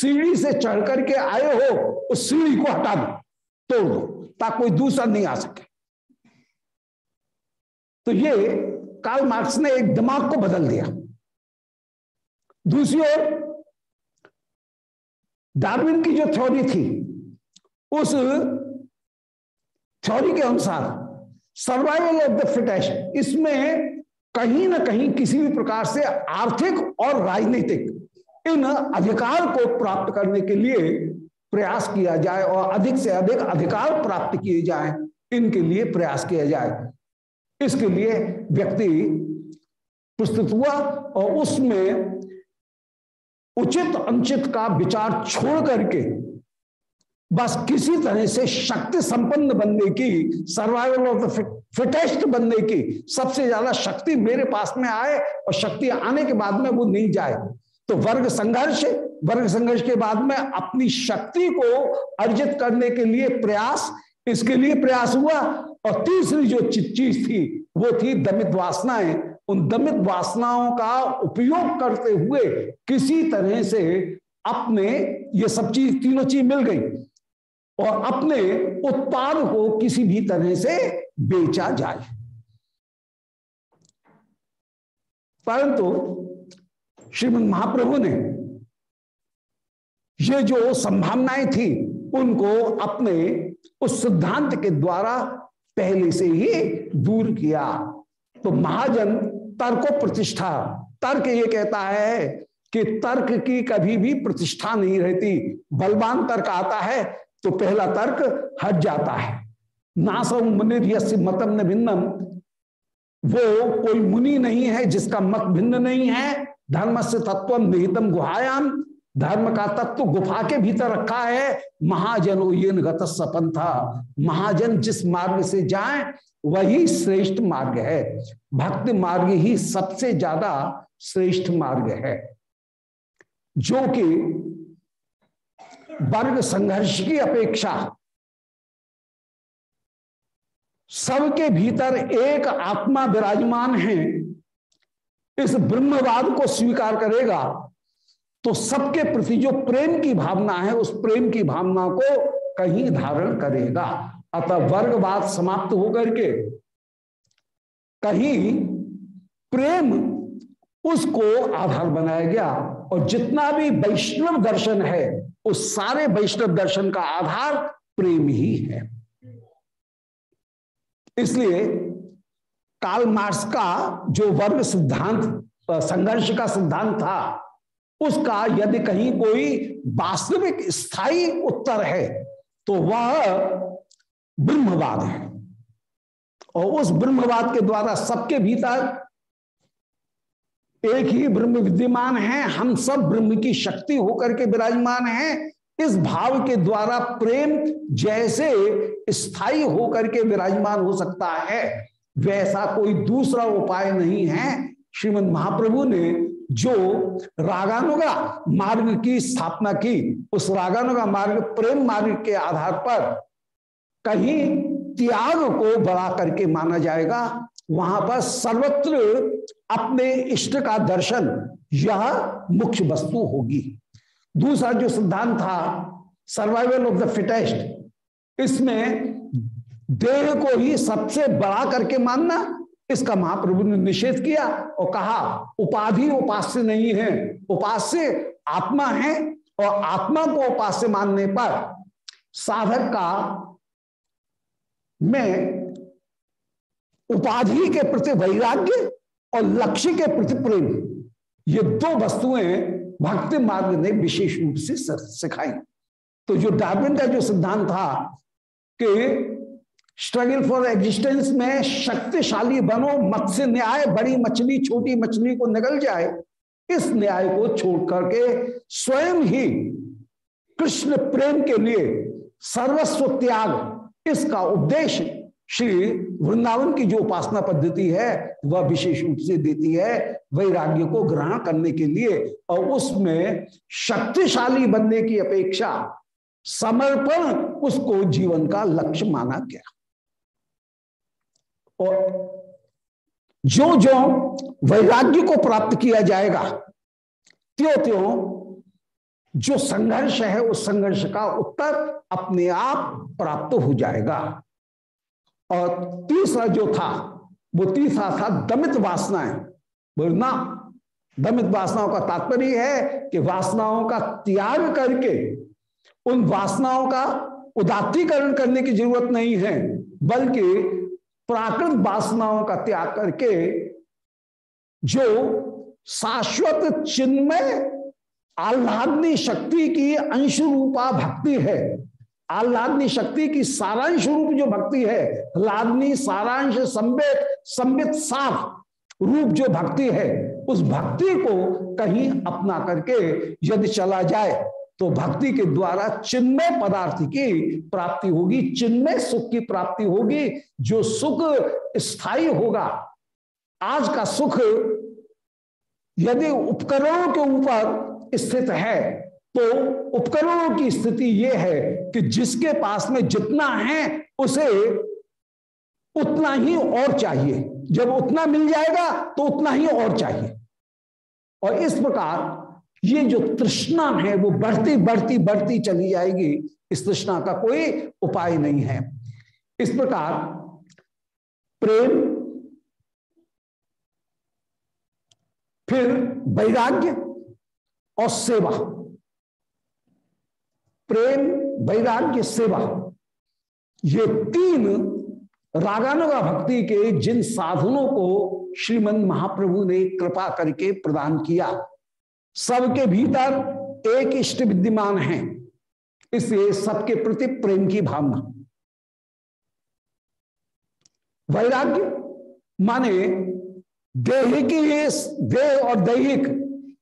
सीढ़ी से चढ़ करके आए हो, उस सीढ़ी को हटा दो, तोड़ दो। ताकि कोई दूसरा नहीं आ सके। तो ये कार्ल मार्क्स ने एक दिमाग को बदल दिया। दूसरी ओर डार्विन की जो थ्योरी थी, उस थ्योरी के अनुसार सर्वाइवल ऑफ़ द फिटेस्ट इसमें कहीं ना कहीं किसी भी प्रकार से आर्थिक और राजनीतिक इन अधिकार को प्राप्त करने के लिए प्रयास किया जाए और अधिक से अधिक अधिकार प्राप्त किए जाए, इनके लिए प्रयास किया जाए। इसके लिए व्यक्ति प्रस्तुत हुआ और उसमें उचित अनुचित का विचार छोड़ करके बस किसी तरह से शक्ति संपन्न बनने की सर्वाइवल ऑफ़ द फिटेस्ट बनने की सबसे ज़्यादा शक्ति मेरे पास में आए और शक्ति आने के बाद में वो नहीं जाए। तो वर्ग संघर्ष वर्ग संघर्ष के बाद में अपनी शक्ति को अर्जित करने के लिए प्रयास, इसके लिए प्रयास हुआ। और तीसरी जो चीज़ थी, वो थी दमित वासनाएँ। उन दमित वासनाओं का उपयोग करते हुए किसी तरह से अपने ये सब चीज़, तीनों चीज़ मिल गई। और अपने उत्पाद को किसी भी तरह से बेचा जाए। परंतु श्रीमद महाप्रभु ने ये जो संभावनाएँ थी, उनको अपने उस सिद्धांत के द्वारा पहले से ही दूर किया। तो महाजन तर्को प्रतिष्ठा, तर्क ये कहता है कि तर्क की कभी भी प्रतिष्ठा नहीं रहती। बलवान तर्क आता है तो पहला तर्क हट जाता है। नासव मुनिर मतम न भिन्नम। वो कोई मुनि नहीं है जिसका मत भिन्न नहीं है। धर्म से तत्व निहितम गुहायाम। धर्म का तत्व गुफा के भीतर रखा है। महाजन गत था महाजन जिस मार्ग से जाए, वही श्रेष्ठ मार्ग है। भक्ति मार्ग ही सबसे ज़्यादा श्रेष्ठ मार्ग है। जो कि वर्ग संघर्ष की अपेक्षा सबके भीतर एक आत्मा विराजमान है, इस ब्रह्मवाद को स्वीकार करेगा। तो सबके प्रति जो प्रेम की भावना है, उस प्रेम की भावना को कहीं धारण करेगा। अतः वर्गवाद समाप्त होकर के कहीं प्रेम उसको आधार बनाया गया और जितना भी वैष्णव दर्शन है, उस सारे वैष्णव दर्शन का आधार प्रेम ही है। इसलिए काल मार्क्स का जो वर्ग सिद्धांत, संघर्ष का सिद्धांत था उसका यदि कहीं कोई वास्तविक स्थायी उत्तर है तो वह ब्रह्मवाद है। और उस ब्रह्मवाद के द्वारा सबके भीतर एक ही ब्रह्म विद्यमान है, हम सब ब्रह्म की शक्ति होकर के विराजमान हैं। इस भाव के द्वारा प्रेम जैसे स्थायी होकर के विराजमान हो सकता है, वैसा कोई दूसरा उपाय नहीं है। श्रीमद महाप्रभु ने जो रागानुगा मार्ग की स्थापना की, उस रागानुगा मार्ग, प्रेम मार्ग के आधार पर कहीं त्याग को बढ़ा करके माना जाएगा, वहाँ पर सर्वत्र अपने इष्ट का दर्शन यह मुख्य वस्तु होगी। दूसरा जो सिद्धांत था सर्वाइवल ऑफ़ द फिटेस्ट इसमें देह को ही सबसे बड़ा करके मानना इसका महाप्रभु ने निषेध किया और कहा, उपाधि उपास्य नहीं है। उपास्य आत्मा है और आत्मा को उपास्य मानने पर साधक का में उपाधि के प्रति वैराग्य और लक्ष्य के प्रति प्रेम, ये दो वस्तुएँ भक्ति मार्ग ने विशेष रूप से सिखाई। तो जो डार्विन का जो सिद्धांत था कि स्ट्रगल फॉर एग्जिस्टेंस में शक्तिशाली बनो, मत्स्य न्याय, बड़ी मछली, छोटी मछली को निकल जाए, इस न्याय को छोड़ करके स्वयं ही कृष्ण प्रेम के लिए सर्वस्व त्याग, इसका उपदेश श्री वृंदावन की जो उपासना पद्धति है, वह विशेष रूप से देती है वैराग्य को ग्रहण करने के लिए और उसमें शक्तिशाली बनने की अपेक्षा समर्पण उसको जीवन का लक्ष्य माना गया। और जो जो वैराग्य को प्राप्त किया जाएगा त्यों त्यों जो संघर्ष है, उस संघर्ष का उत्तर अपने आप प्राप्त हो जाएगा। और तीसरा जो था, वो तीसरा था दमित वासनाएँ। बोलना दमित वासनाओं का तात्पर्य है कि वासनाओं का त्याग करके उन वासनाओं का उदात्तीकरण करने की ज़रूरत नहीं है, बल्कि प्राकृत वासनाओं का त्याग करके जो शाश्वत चिन्मय आह्लादनी शक्ति की अंश रूपा भक्ति है, आह्लादनी शक्ति की सारांश रूप जो भक्ति है लादनी सारांश संबित संबित साफ़ रूप जो भक्ति है, उस भक्ति को कहीं अपना करके यदि चला जाए तो भक्ति के द्वारा चिन्मय पदार्थ की प्राप्ति होगी, चिन्मय सुख की प्राप्ति होगी। जो सुख स्थायी होगा, आज का सुख यदि उपकरणों के ऊपर स्थित है तो उपकरणों की स्थिति यह है कि जिसके पास में जितना है, उसे उतना ही और चाहिए। जब उतना मिल जाएगा तो उतना ही और चाहिए। और इस प्रकार ये जो तृष्णा है वो बढ़ती बढ़ती बढ़ती चली जाएगी। इस तृष्णा का कोई उपाय नहीं है। इस प्रकार प्रेम, फिर वैराग्य और सेवा। प्रेम, वैराग्य, सेवा, ये तीन रागानुगा भक्ति के जिन साधनों को श्रीमंद महाप्रभु ने कृपा करके प्रदान किया। सबके भीतर एक इष्ट विद्यमान है। इसलिए सबके प्रति प्रेम की भावना। वैराग्य माने देह की देह और दैहिक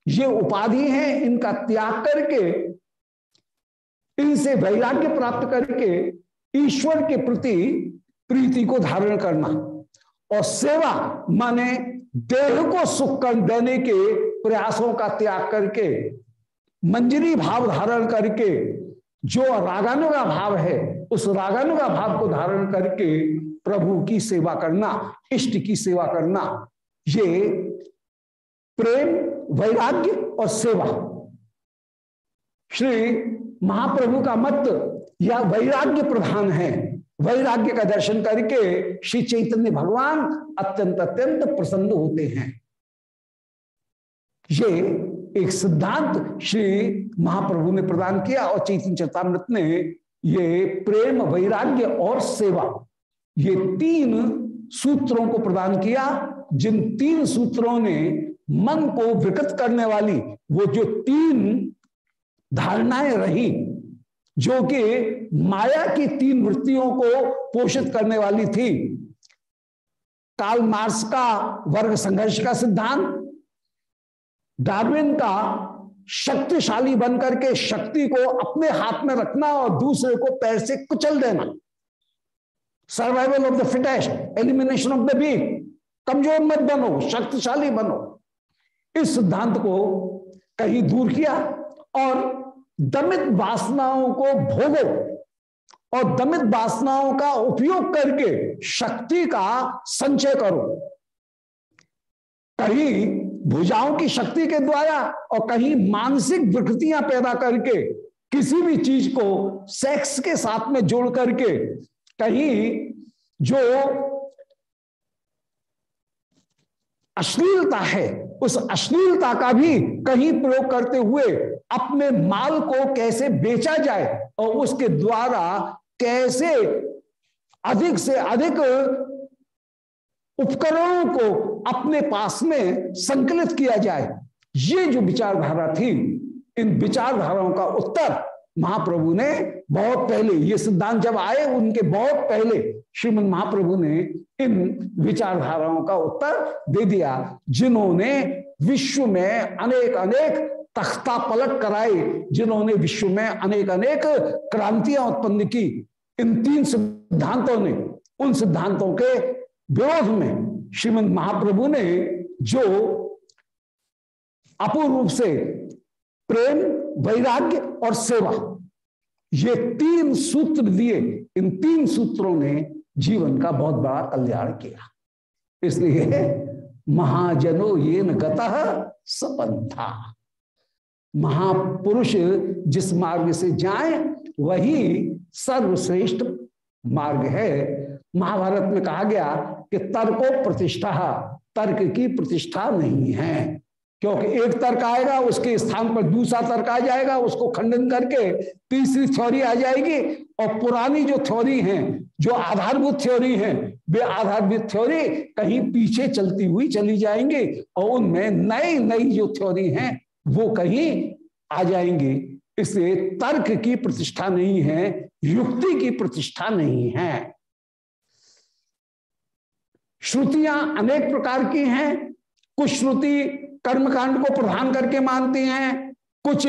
ये उपाधि है, इनका त्याग करके, इनसे वैराग्य प्राप्त करके ईश्वर के प्रति प्रीति को धारण करना। और सेवा माने देह को सुख कर देने के प्रयासों का त्याग करके, मंजरी भाव धारण करके, जो रागानुगा भाव है, उस रागानुगा भाव को धारण करके प्रभु की सेवा करना, इष्ट की सेवा करना, ये प्रेम, वैराग्य और सेवा। श्री महाप्रभु का मत या वैराग्य प्रधान है। वैराग्य का दर्शन करके श्री चैतन्य भगवान अत्यंत अत्यंत प्रसन्न होते हैं। ये एक सिद्धांत श्री महाप्रभु ने प्रदान किया और चैतन्य चरतामृत ने ये प्रेम, वैराग्य और सेवा, ये तीन सूत्रों को प्रदान किया। जिन तीन सूत्रों ने मन को विकत करने वाली, वो जो तीन धारणाएँ रही, जो कि माया की तीन वृत्तियों को पोषित करने वाली थी काल मार्स का वर्ग संघर्ष का सिद्धांत डार्विन का शक्तिशाली बनकर के शक्ति को अपने हाथ में रखना और दूसरे को पैर से कुचल देना। Survival of the fittest elimination of the weak कमज़ोर मत बनो, शक्तिशाली बनो। इस सिद्धांत को कहीं दूर किया और दमित वासनाओं को भोगो और दमित वासनाओं का उपयोग करके शक्ति का संचय करो। कहीं भुजाओं की शक्ति के द्वारा और कहीं मानसिक विकृतियाँ पैदा करके, किसी भी चीज़ को सेक्स के साथ में जोड़ करके, कहीं जो अश्लीलता है, उस अश्लीलता का भी कहीं प्रयोग करते हुए अपने माल को कैसे बेचा जाए और उसके द्वारा कैसे अधिक से अधिक उपकरणों को अपने पास में संकलित किया जाए। ये जो विचारधारा थी, इन विचारधाराओं का उत्तर महाप्रभु ने बहुत पहले, ये सिद्धांत जब आए, उनके बहुत पहले श्रीमद महाप्रभु ने इन विचारधाराओं का उत्तर दे दिया, जिन्होंने विश्व में अनेक अनेक तख्ता पलट कराए, जिन्होंने विश्व में अनेक अनेक क्रांतियाँ उत्पन्न की। इन तीन सिद्धांतों ने, उन सिद्धांतों के विरोध में श्रीमद महाप्रभु ने जो अपूर्ण रूप से प्रेम, वैराग्य और सेवा, ये तीन सूत्र दिए, इन तीन सूत्रों ने जीवन का बहुत बड़ा कल्याण किया। इसलिए महाजनो ये गतः सपंथा महापुरुष जिस मार्ग से जाए, वही सर्वश्रेष्ठ मार्ग है। महाभारत में कहा गया कि तर्को प्रतिष्ठा, तर्क की प्रतिष्ठा नहीं है। क्योंकि एक तर्क आएगा, उसके स्थान पर दूसरा तर्क आ जाएगा, उसको खंडन करके तीसरी थ्योरी आ जाएगी। और पुरानी जो थ्योरी है, जो आधारभूत थ्योरी है, वे आधारभूत थ्योरी कहीं पीछे चलती हुई चली जाएँगी और उनमें नई नई जो थ्योरी है, वो कहीं आ जाएँगी। इसलिए तर्क की प्रतिष्ठा नहीं है युक्ति की प्रतिष्ठा नहीं है। श्रुतियाँ अनेक प्रकार की हैं। कुछ श्रुति कर्मकांड को प्रधान करके मानती हैं, कुछ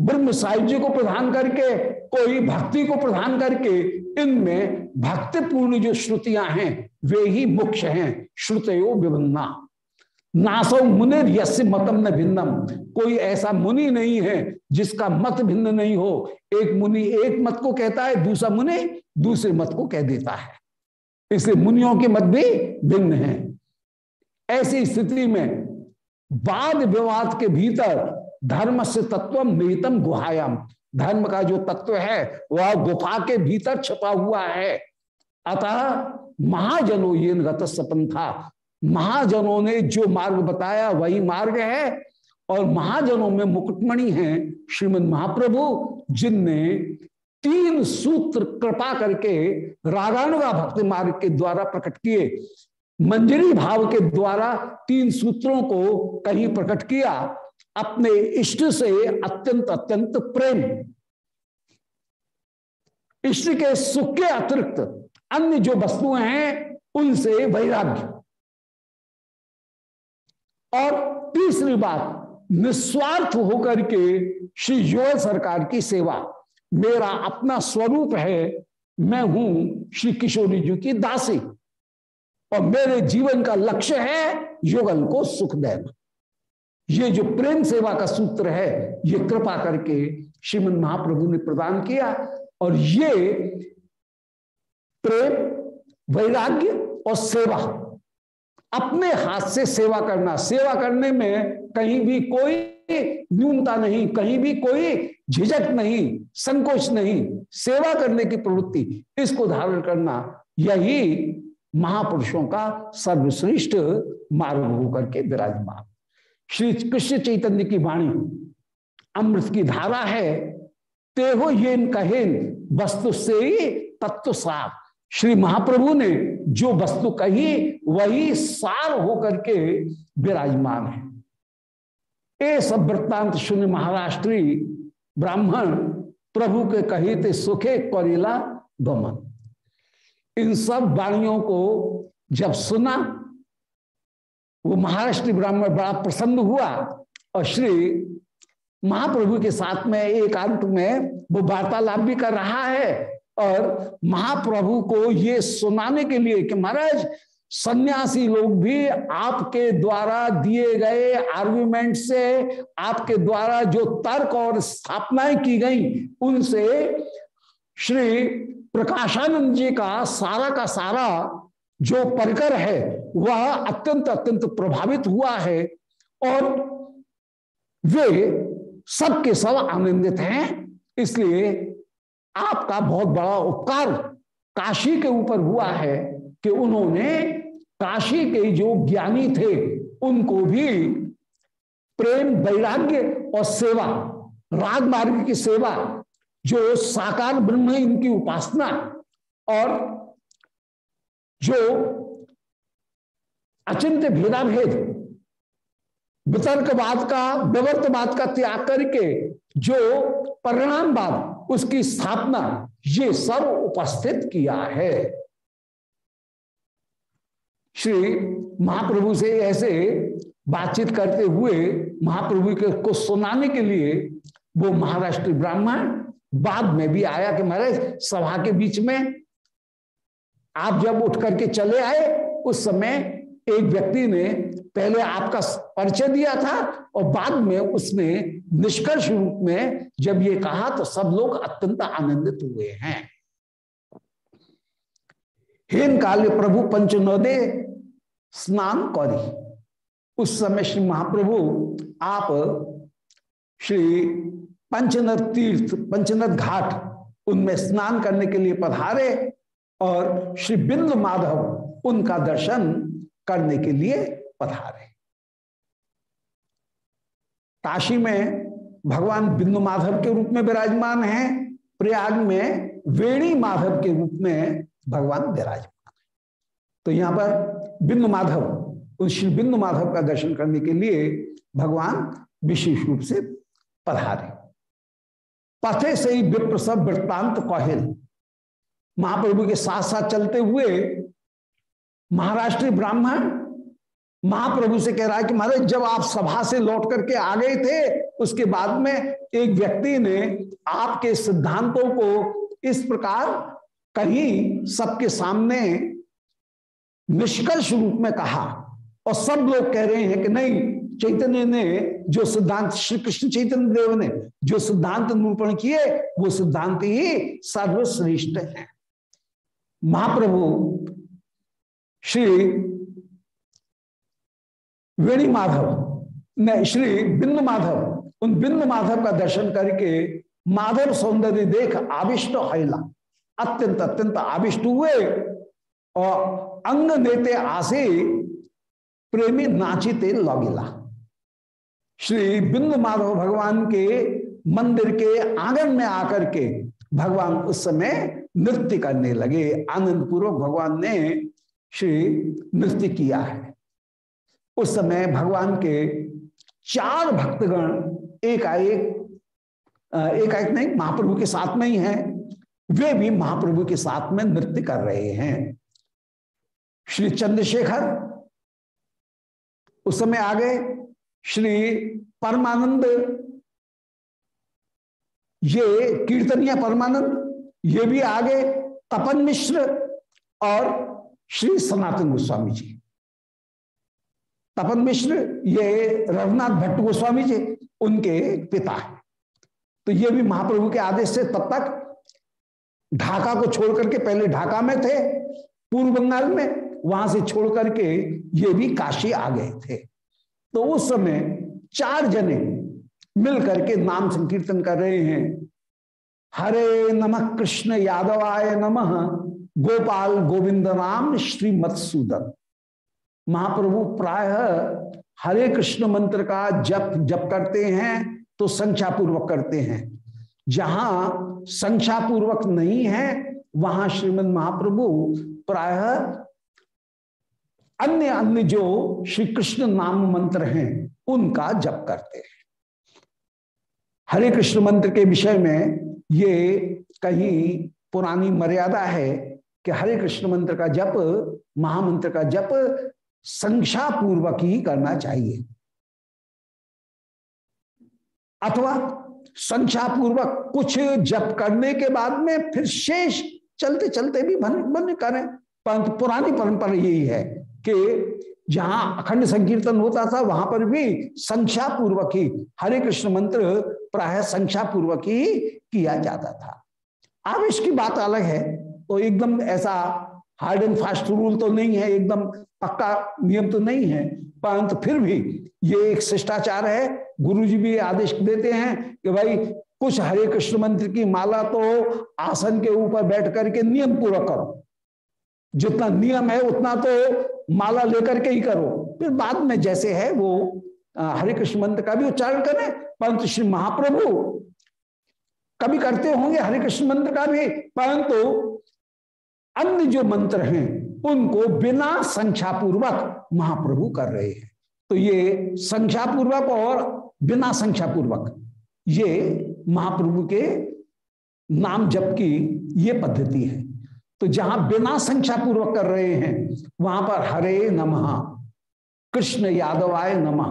ब्रह्म साहित्य को प्रधान करके, कोई भक्ति को प्रधान करके, इनमें भक्तिपूर्ण जो श्रुतियाँ हैं, वे ही मुख्य हैं। श्रुतयो विभिन्ना। नासो मुनिर यस्य मतम न भिन्नम। कोई ऐसा मुनि नहीं है जिसका मत भिन्न नहीं हो। एक मुनि एक मत को कहता है, दूसरा मुनि दूसरे मत को कह देता है। इसलिए मुनियों के मत भी भिन्न है। ऐसी स्थिति में वाद विवाद के भीतर धर्म से तत्व निहितम गुहायाम। धर्म का जो तत्व है, वह गुफा के भीतर छपा हुआ है। अतः महाजनो ये गत सपन था। महाजनों ने जो मार्ग बताया, वही मार्ग है। और महाजनों में मुकुटमणि हैं श्रीमद महाप्रभु, जिनने तीन सूत्र कृपा करके रागानुगा भक्ति मार्ग के द्वारा प्रकट किए, मंजरी भाव के द्वारा तीन सूत्रों को कहीं प्रकट किया, अपने इष्ट से अत्यंत अत्यंत प्रेम। इष्ट के सुख के अतिरिक्त अन्य जो वस्तुएँ हैं, उनसे वैराग्य। और तीसरी बात निस्वार्थ होकर के श्री युवा सरकार की सेवा, मेरा अपना स्वरूप है, मैं हूँ श्री किशोरी जी की दासी। और मेरे जीवन का लक्ष्य है युगल को सुख देना। ये जो प्रेम सेवा का सूत्र है, ये कृपा करके श्रीमद महाप्रभु ने प्रदान किया। और ये प्रेम, वैराग्य और सेवा अपने हाथ से सेवा करना। सेवा करने में कहीं भी कोई न्यूनता नहीं, कहीं भी कोई झिझक नहीं, संकोच नहीं। सेवा करने की प्रवृत्ति, इसको धारण करना यही महापुरुषों का सर्वश्रेष्ठ मार्ग होकर के विराजमान। श्री कृष्ण चैतन्य की वाणी, अमृत की धारा है ते हो ये कहेन, वस्तु से ही तत्व साफ़ श्री महाप्रभु ने जो वस्तु कही, वही सार होकर के विराजमान है। ए सब वृत्तांत शून्य महाराष्ट्री ब्राह्मण प्रभु के कही थे सुखे करेला गमन इन सब वाणियों को जब सुना, वो महाराष्ट्र ब्राह्मण बड़ा प्रसन्न हुआ और श्री महाप्रभु के साथ में एकांत में वो वार्तालाप भी कर रहा है। और महाप्रभु को ये सुनाने के लिए कि महाराज, सन्यासी लोग भी आपके द्वारा दिए गए आर्ग्यूमेंट से, आपके द्वारा जो तर्क और स्थापनाएँ की गई, उनसे श्री प्रकाशानंद जी का सारा का सारा जो परिकर है, वह अत्यंत अत्यंत प्रभावित हुआ है और वे सबके सब आनंदित हैं। इसलिए आपका बहुत बड़ा उपकार काशी के ऊपर हुआ है कि उन्होंने काशी के जो ज्ञानी थे, उनको भी प्रेम, वैराग्य और सेवा, राग मार्ग की सेवा, जो साकार ब्रह्म इनकी उपासना और जो अचिंत्य भेदाभेद, वितर्कवाद का, विवर्तवाद का त्याग करके जो परिणामवाद उसकी स्थापना ये सब उपस्थित किया है। श्री महाप्रभु से ऐसे बातचीत करते हुए महाप्रभु के को सुनाने के लिए वो महाराष्ट्र ब्राह्मण बाद में भी आया कि महाराज, सभा के बीच में आप जब उठ करके चले आए, उस समय एक व्यक्ति ने पहले आपका परिचय दिया था और बाद में उसने निष्कर्ष रूप में जब ये कहा तो सब लोग अत्यंत आनंदित हुए हैं। हेन काल प्रभु पंचनोदे स्नान कौरी। उस समय श्री महाप्रभु, आप श्री पंचनद तीर्थ पंचनद घाट उनमें स्नान करने के लिए पधारे और श्री बिंदु माधव उनका दर्शन करने के लिए पधारे। काशी में भगवान बिंदु माधव के रूप में विराजमान है, प्रयाग में वेणी माधव के रूप में भगवान विराजमान है। तो यहाँ पर बिंदु माधव, उस श्री बिंदु माधव का दर्शन करने के लिए भगवान विशेष रूप से पधारे। पथे से ही विप्रसव वृत्तांत कौहिल। महाप्रभु के साथ साथ चलते हुए महाराष्ट्रीय ब्राह्मण महाप्रभु से कह रहा है कि महाराज, जब आप सभा से लौट करके आ गए थे, उसके बाद में एक व्यक्ति ने आपके सिद्धांतों को इस प्रकार कहीं सबके सामने निष्कर्ष रूप में कहा। और सब लोग कह रहे हैं कि नहीं, चैतन्य ने जो सिद्धांत श्री कृष्ण चैतन्य देव ने जो सिद्धांत निरूपण किए, वो सिद्धांत ही सर्वश्रेष्ठ है। महाप्रभु श्री वेणी माधव ने श्री बिंदु माधव, उन बिंदु माधव का दर्शन करके माधव सौंदर्य देख आविष्ट हैला अत्यंत अत्यंत आविष्ट हुए और अंग नेते आसे प्रेमी नाचिते लौगिला। श्री बिंदु माधव भगवान के मंदिर के आँगन में आकर के भगवान उस समय नृत्य करने लगे। आनंद पूर्वक भगवान ने श्री नृत्य किया है। उस समय भगवान के चार भक्तगण एकाएक एकाएक नहीं, महाप्रभु के साथ में ही हैं। वे भी महाप्रभु के साथ में नृत्य कर रहे हैं। श्री चंद्रशेखर उस समय आ गए। श्री परमानंद, ये कीर्तनिया परमानंद, ये भी आ गए। तपन मिश्र और श्री सनातन गोस्वामी जी। तपन मिश्र ये रघुनाथ भट्ट गोस्वामी जी, उनके पिता है। तो ये भी महाप्रभु के आदेश से तब तक ढाका को छोड़ करके पहले ढाका में थे, पूर्व बंगाल में, वहाँ से छोड़ करके ये भी काशी आ गए थे। तो उस समय चार जने मिल करके नाम संकीर्तन कर रहे हैं। हरे नमः कृष्ण यादवाय नमः, गोपाल गोविंद राम श्री मत्सूदन। महाप्रभु प्राय हरे कृष्ण मंत्र का जप जप करते हैं तो संख्या पूर्वक करते हैं। जहाँ संख्या पूर्वक नहीं है, वहाँ श्रीमद महाप्रभु प्राय अन्य अन्य जो श्री कृष्ण नाम मंत्र हैं, उनका जप करते हैं। हरे कृष्ण मंत्र के विषय में ये कहीं पुरानी मर्यादा है कि हरे कृष्ण मंत्र का जप, महामंत्र का जप संख्या पूर्वक ही करना चाहिए। अथवा संख्या पूर्वक कुछ जप करने के बाद में फिर शेष चलते चलते भी बन बन करें। परंतु पुरानी परंपरा यही है कि जहाँ अखंड संकीर्तन होता था, वहाँ पर भी संख्या पूर्वक ही हरे कृष्ण मंत्र प्राय संख्या पूर्वक ही किया जाता था। आवेश की बात अलग है। तो एकदम ऐसा हार्ड एंड फास्ट रूल तो नहीं है, एकदम पक्का नियम तो नहीं है, परंतु फिर भी ये एक शिष्टाचार है। गुरु जी भी आदेश देते हैं कि भाई, कुछ हरे कृष्ण मंत्र की माला तो आसन के ऊपर बैठ करके नियम पूरा करो। जितना नियम है, उतना तो माला लेकर के ही करो। फिर बाद में जैसे है, वो हरे कृष्ण मंत्र का भी उच्चारण करें, परंतु श्री महाप्रभु कभी करते होंगे हरे कृष्ण मंत्र का भी, परंतु अन्य जो मंत्र हैं उनको बिना संख्या पूर्वक महाप्रभु कर रहे हैं। तो ये संख्या पूर्वक और बिना संख्या पूर्वक ये महाप्रभु के नाम जप की ये पद्धति है। तो जहाँ बिना संख्या पूर्वक कर रहे हैं, वहाँ पर हरे नमः, कृष्ण यादवाय नमः,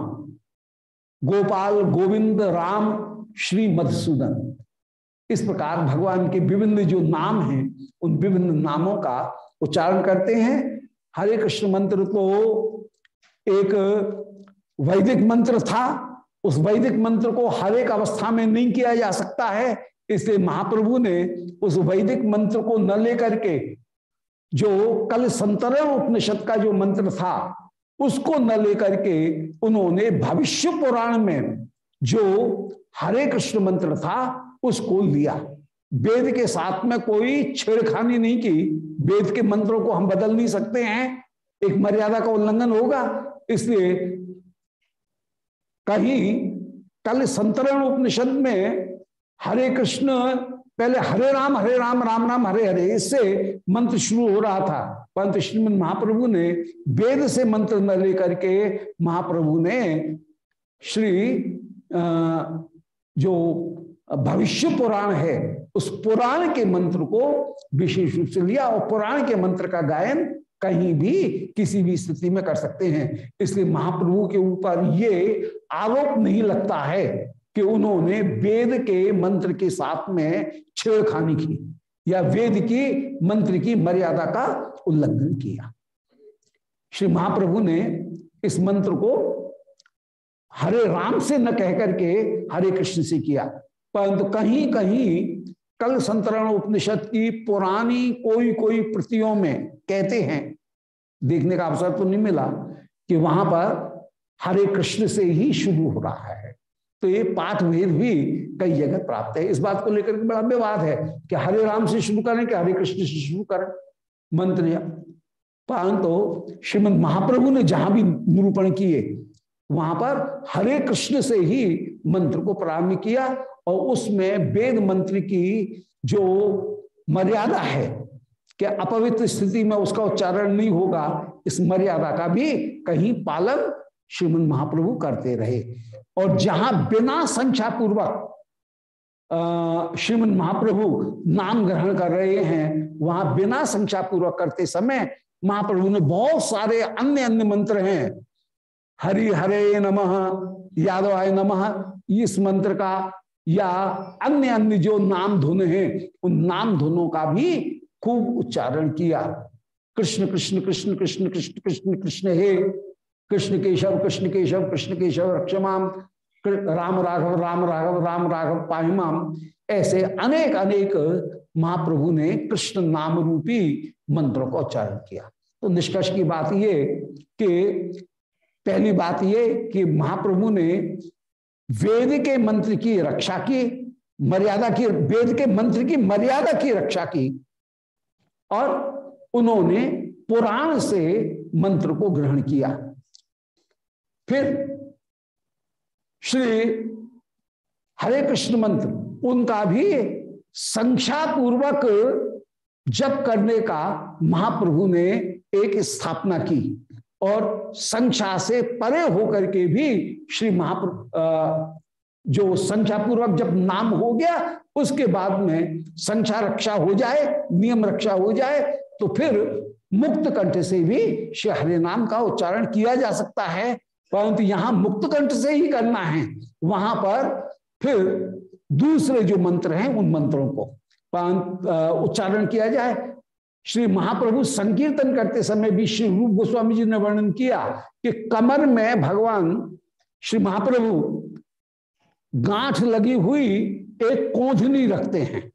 गोपाल गोविंद राम श्री मधुसूदन। इस प्रकार भगवान के विभिन्न जो नाम हैं, उन विभिन्न नामों का उच्चारण करते हैं। हरे कृष्ण मंत्र तो एक वैदिक मंत्र था। उस वैदिक मंत्र को हर एक अवस्था में नहीं किया जा सकता है। इसलिए महाप्रभु ने उस वैदिक मंत्र को न लेकर के जो कल संतरण उपनिषद का जो मंत्र था, उसको न लेकर के उन्होंने भविष्य पुराण में जो हरे कृष्ण मंत्र था, उसको लिया। वेद के साथ में कोई छेड़खानी नहीं की। वेद के मंत्रों को हम बदल नहीं सकते हैं। एक मर्यादा का उल्लंघन होगा। इसलिए कहीं कल संतरण उपनिषद में हरे कृष्ण, पहले हरे राम हरे राम राम राम, हरे हरे, इससे मंत्र शुरू हो रहा था। परंतु श्रीमद महाप्रभु ने वेद से मंत्र न लेकर के महाप्रभु ने श्री जो भविष्य पुराण है उस पुराण के मंत्र को विशेष रूप से लिया और पुराण के मंत्र का गायन कहीं भी किसी भी स्थिति में कर सकते हैं। इसलिए महाप्रभु के ऊपर ये आरोप नहीं लगता है कि उन्होंने वेद के मंत्र के साथ में छेड़खानी की या वेद की मंत्र की मर्यादा का उल्लंघन किया। श्री महाप्रभु ने इस मंत्र को हरे राम से न कह करके हरे कृष्ण से किया, परंतु कहीं कहीं कल संतरण उपनिषद की पुरानी कोई कोई प्रतियों में कहते हैं, देखने का अवसर तो नहीं मिला कि वहाँ पर हरे कृष्ण से ही शुरू हो रहा है। तो ये पाठ भेद भी कई जगह प्राप्त है। इस बात को लेकर के बड़ा विवाद है कि हरे राम से शुरू करें कि हरे कृष्ण से शुरू करें। मंत्र परंतु तो श्रीमद महाप्रभु ने जहाँ भी निरूपण किए वहाँ पर हरे कृष्ण से ही मंत्र को प्रारंभ किया और उसमें वेद मंत्र की जो मर्यादा है कि अपवित्र स्थिति में उसका उच्चारण नहीं होगा, इस मर्यादा का भी कहीं पालन श्रीमद महाप्रभु करते रहे। और जहाँ बिना संख्या पूर्वक श्रीमद महाप्रभु नाम ग्रहण कर रहे हैं, वहाँ बिना संख्या पूर्वक करते समय महाप्रभु ने बहुत सारे अन्य अन्य मंत्र हैं हरि हरे नमः, यादवाय नमः, इस मंत्र का या अन्य अन्य जो नाम धुन है, उन नाम धुनों का भी खूब उच्चारण किया। कृष्ण कृष्ण कृष्ण कृष्ण कृष्ण कृष्ण कृष्ण हे। कृष्ण केशव कृष्ण केशव कृष्ण केशव रक्षमाम। राम राघव राम राघव राम राघव पाहिमाम। ऐसे अनेक अनेक महाप्रभु ने कृष्ण नाम रूपी मंत्रों का उच्चारण किया। तो निष्कर्ष की बात ये कि पहली बात ये कि महाप्रभु ने वेद के मंत्र की रक्षा की, मर्यादा की, वेद के मंत्र की मर्यादा की रक्षा की और उन्होंने पुराण से मंत्र को ग्रहण किया। फिर श्री हरे कृष्ण मंत्र, उनका भी संख्या पूर्वक जप करने का महाप्रभु ने एक स्थापना की। और संख्या से परे होकर के भी श्री महाप्रभु जो संख्या पूर्वक जब नाम हो गया, उसके बाद में संख्या रक्षा हो जाए, नियम रक्षा हो जाए तो फिर मुक्त कंठ से भी श्री हरि नाम का उच्चारण किया जा सकता है। परंतु यहाँ मुक्त कंठ से ही करना है। वहाँ पर फिर दूसरे जो मंत्र हैं, उन मंत्रों को उच्चारण किया जाए। श्री महाप्रभु संकीर्तन करते समय भी श्री रूप गोस्वामी जी ने वर्णन किया कि कमर में भगवान श्री महाप्रभु गांठ लगी हुई एक कोंधनी रखते हैं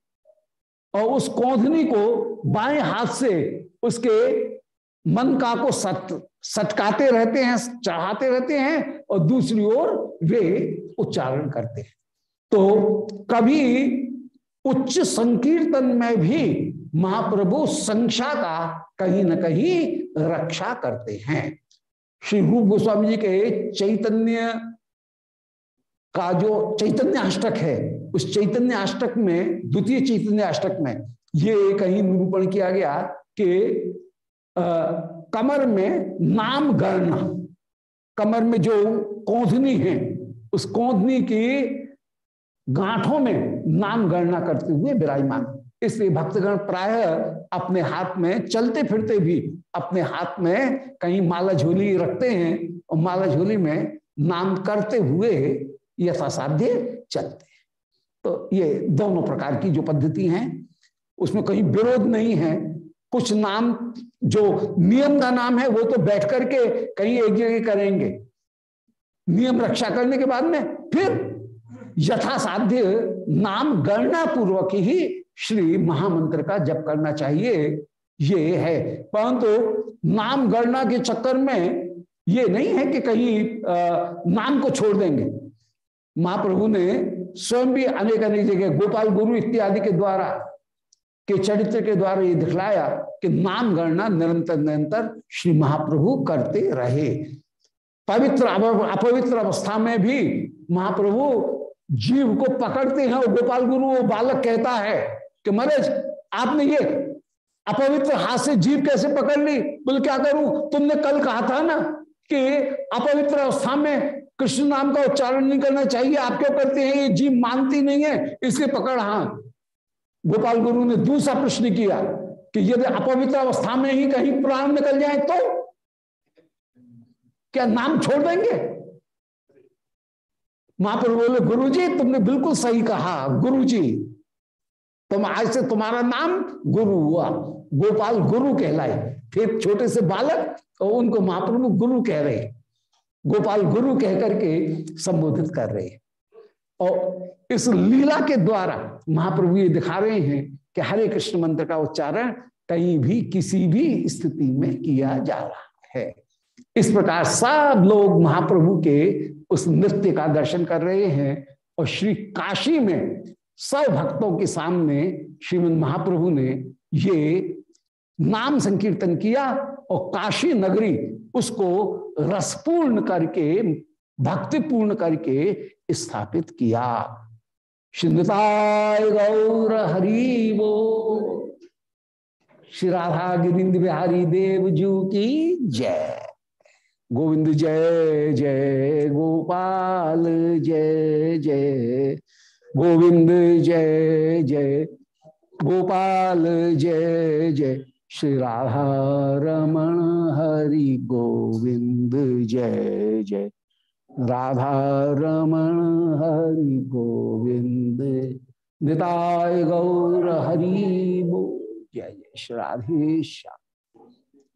और उस कोंधनी को बाएँ हाथ से उसके मन का को सट सटकाते रहते हैं, चढ़ाते रहते हैं और दूसरी ओर वे उच्चारण करते हैं। तो कभी उच्च संकीर्तन में भी महाप्रभु संख्या का कहीं ना कहीं रक्षा करते हैं। श्री रूप गोस्वामी जी के चैतन्य का जो चैतन्य अष्टक है, उस चैतन्य अष्टक में, द्वितीय चैतन्य अष्टक में ये कहीं निरूपण किया गया कि कमर में नाम गणना कमर में जो कोंधनी है, उस कोंधनी की गांठों में नाम गणना करते हुए विराजमान। इसलिए भक्तगण प्राय अपने हाथ में चलते फिरते भी अपने हाथ में कहीं माला झोली रखते हैं और माला झोली में नाम करते हुए यथासाध्य चलते हैं। तो ये दोनों प्रकार की जो पद्धति हैं, उसमें कहीं विरोध नहीं है। कुछ नाम, जो नियम का नाम है, वो तो बैठ करके कहीं एक जगह करेंगे। नियम रक्षा करने के बाद में फिर यथासाध्य नाम गणना पूर्वक ही श्री महामंत्र का जप करना चाहिए, ये है। परंतु नाम गणना के चक्कर में ये नहीं है कि कहीं नाम को छोड़ देंगे। महाप्रभु ने स्वयं भी अनेक अनेक जगह गोपाल गुरु इत्यादि के द्वारा, के चरित्र के द्वारा ये दिखलाया कि नाम गणना निरंतर निरंतर श्री महाप्रभु करते रहे। पवित्र अपवित्र अवस्था में भी महाप्रभु जीव को पकड़ते हैं और गोपाल गुरु वो बालक कहता है कि महाराज आपने ये अपवित्र हाथ से जीव कैसे पकड़ ली? बोले, क्या करूँ? तुमने कल कहा था ना कि अपवित्र अवस्था में कृष्ण नाम का उच्चारण नहीं करना चाहिए। आप क्यों करते हैं ये जीव मानती नहीं है। इसलिए पकड़ हाँ। गोपाल गुरु ने दूसरा प्रश्न किया कि यदि अपवित्र अवस्था में ही कहीं प्राण निकल जाए तो क्या नाम छोड़ देंगे? महाप्रभु बोले गुरु जी तुमने बिल्कुल सही कहा। गुरु जी तुम आज से तुम्हारा नाम गुरु हुआ। गोपाल गुरु कहलाए। फिर छोटे से बालक और उनको महाप्रभु गुरु कह रहे। गोपाल गुरु कह करके संबोधित कर रहे। और इस लीला के द्वारा महाप्रभु ये दिखा रहे हैं कि हरे कृष्ण मंत्र का उच्चारण कहीं भी किसी भी स्थिति में किया जा रहा है। इस प्रकार सब लोग महाप्रभु के उस नृत्य का दर्शन कर रहे हैं और श्री काशी में सब भक्तों के सामने श्रीमद महाप्रभु ने ये नाम संकीर्तन किया और काशी नगरी उसको रसपूर्ण करके, भक्तिपूर्ण करके स्थापित किया। सिंधताय गौर हरि वो। श्री राधा गिरिंद बिहारी देव जू की जय। गोविंद जय जय, गोपाल जय जय। गोविंद जय जय। गोपाल जय जय। श्री राधा रमण हरि गोविंद जय जय। राधा रमण हरि गोविंद। निताय गौर हरि जय जय। श्री राधेश्याम।